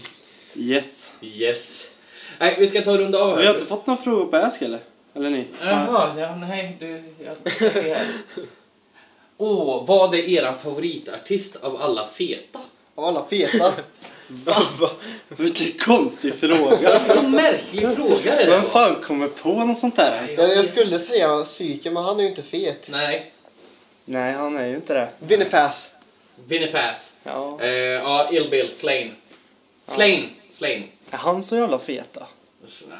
Yes. Yes. Nej, vi ska ta en runda av här. Vi har inte fått några frågor på Ask eller? Eller ni? Jaha, ja, nej du, jag här. Åh, vad är eran favoritartist av alla feta? Av alla feta. Va? Vilken konstig fråga. Vad märklig fråga är det Vem va? fan kommer på något sånt där? Nej. Jag, jag skulle säga Psyke, men han är ju inte fet. Nej, Nej, han är ju inte det. Vinnie Pass. Vinnie Pass. Ja. Eh, ja, Ill Bill, Slain. Slain, Slain. Är han så jävla feta?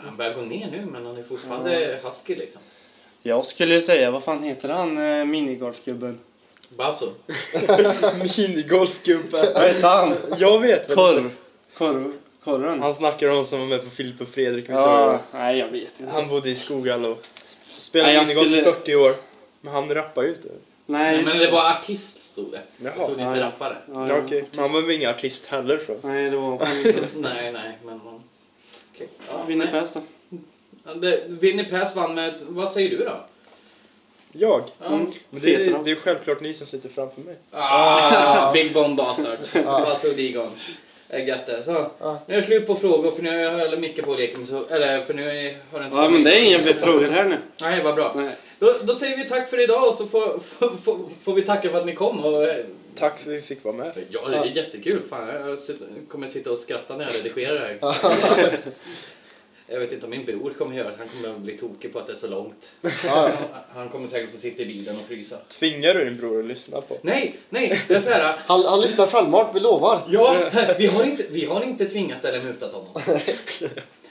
Han börjar gå ner nu, men han är fortfarande husky liksom. Jag skulle säga, vad fan heter han eh, minigolfgubben? Basso. Minigolfgubben. Vad heter han? Jag vet Korv. Korv. Korven? Han snackar om som var med på Filip och Fredrik. Ja, nej jag vet det. inte. Han bodde i Skoghall och sp- spelade Nej, minigolf i skulle- 40 år. Men han rappar ju inte. Nej, Nej, men det var artist stod det. Det Jaha. stod Ja, inte rappare. Ja, Ja, ja. okej. Men han var väl ingen artist heller så. Nej, det var fan inte. Nej, nej, men... Ja, Vinner nej. Pass då? Ja, det- Vinnie Pass vann med... Vad säger du då? Jag? Ja. Mm. Men det, Feta är, då? det är självklart ni som sitter framför mig. Ah, Big Bone Bastard. Basso Digon. Gött det. Så. Ja. Nu är det slut på frågor för nu höll Micke på och leker med så... Eller för nu har det inte Ja, men det är inga fler frågor här nu. Nej, vad bra. Nej. Då, då säger vi tack för idag och så får, får, får, får vi tacka för att ni kom. Och, Tack för att vi fick vara med. ja, det är jättekul. Fan, jag kommer sitta och skratta när jag redigerar det här. Jag vet inte om min bror kommer göra det. Han kommer bli tokig på att det är så långt. Han kommer säkert få sitta i bilen och frysa. Tvingar du din bror att lyssna på? Nej, nej, det är så här. Han, han lyssnar självmant, vi lovar. Ja, vi har inte, vi har inte tvingat eller mutat honom.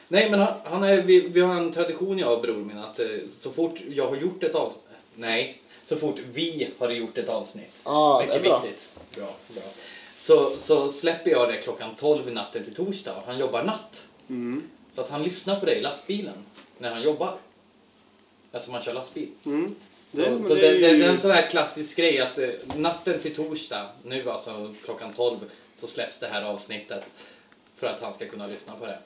Nej, men han, han är, vi, vi har en tradition jag och bror min att eh, så fort jag har gjort ett avsnitt... Nej, så fort vi har gjort ett avsnitt. Ja, det är Mycket bra. viktigt. Bra, bra. Så, så släpper jag det klockan 12 natten till torsdag han jobbar natt. Mm. Så att han lyssnar på dig i lastbilen när han jobbar. Eftersom han kör lastbil. Mm. Så, Det- så det det, ju- det är en sån här klassisk grej att eh, natten till torsdag, nu alltså klockan 12, så släpps det här avsnittet för att han ska kunna lyssna på det.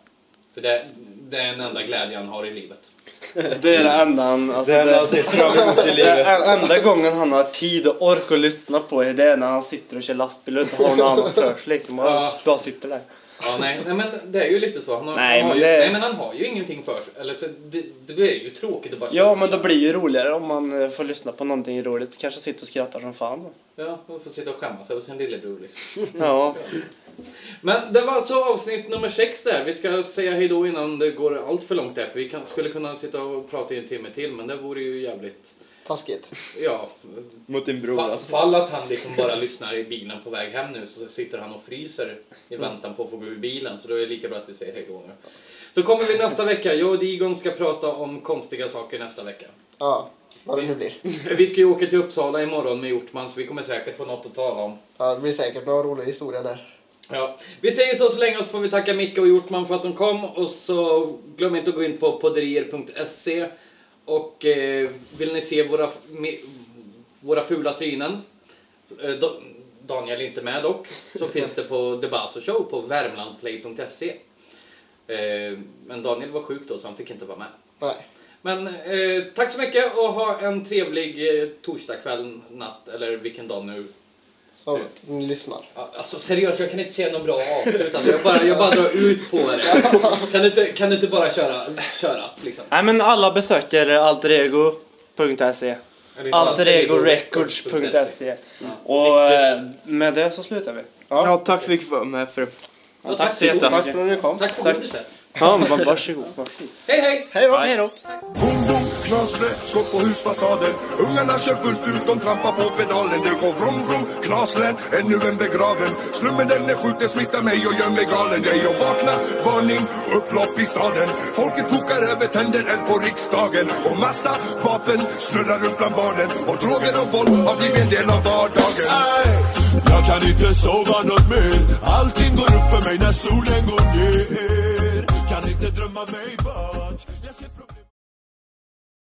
För det, det är den enda glädje han har i livet. Det är det enda han... Alltså, Det enda det, han ser fram emot i det livet. är enda gången han har tid och ork att lyssna på er, det är när han sitter och kör lastbil och inte har något annat för sig liksom. Ja. bara sitter där. Ja, nej, nej, men det är ju lite så. Han har, Nej, han har men ju, det- nej, men han har ju ingenting för sig. Eller så, det, det blir ju tråkigt att bara Ja, men då blir det ju roligare om man eh, får lyssna på någonting roligt. Kanske sitter och skrattar som fan. Ja, man får sitta och skämmas över sin lillebror. Liksom. Ja. Men det var alltså avsnitt nummer sex där. Vi ska säga hej då innan det går allt för långt där. För vi kan, skulle kunna sitta och prata i en timme till, men det vore ju jävligt... Taskigt. Ja, Mot din bror Fa- alltså. Fall att han liksom bara lyssnar i bilen på väg hem nu så sitter han och fryser i väntan på att få gå ur bilen. Så då är det lika bra att vi säger hej då nu. Så kommer vi nästa vecka. Jag och Digon ska prata om konstiga saker nästa vecka. Ja, vad det nu blir. Vi ska ju åka till Uppsala imorgon med Hjortman så vi kommer säkert få något att tala om. Ja, det blir säkert några roliga historier där. Ja. Vi säger så så länge och så får vi tacka Micke och Hjortman för att de kom och så glöm inte att gå in på podderier.se och eh, vill ni se våra, mi- våra fula trynen eh, Do- Daniel är inte med dock, så finns det på The Basso Show på värmlandplay.se eh, Men Daniel var sjuk då så han fick inte vara med. Nej. Men eh, tack så mycket och ha en trevlig eh, torsdagkväll, natt eller vilken dag nu Så ni lyssnar. Alltså seriöst, jag kan inte säga något bra avslut. Alltså, jag, bara, jag bara drar ut på det. Kan du inte, kan du inte bara köra, köra liksom? Nej men alla besöker alterego.se alteregorecords.se Och eh, med det så slutar vi. Ja, tack för att vi fick vara med för Ja, tack så jättemycket. Tack för att ni kom. Tack för Tack. godiset. Ja, men varsågod. varsågod. Hej hej! Hej då! Hej då. Boom, skott på husfasaden Ungarna kör fullt ut, de trampar på pedalen. Det går vrom, vrom, knaslän, ännu en begraven. Slummen den är sjuk, den smittar mig och gör mig galen. Det är jag vakna, varning, upplopp i staden. Folket kokar över, tänder eld på riksdagen. Och massa vapen snurrar runt bland barnen. Och droger och våld har blivit en del av vardagen. Ay, Jag kan inte sova något mer. Allting går upp för mig när solen går ner. Kan inte drömma mig bort.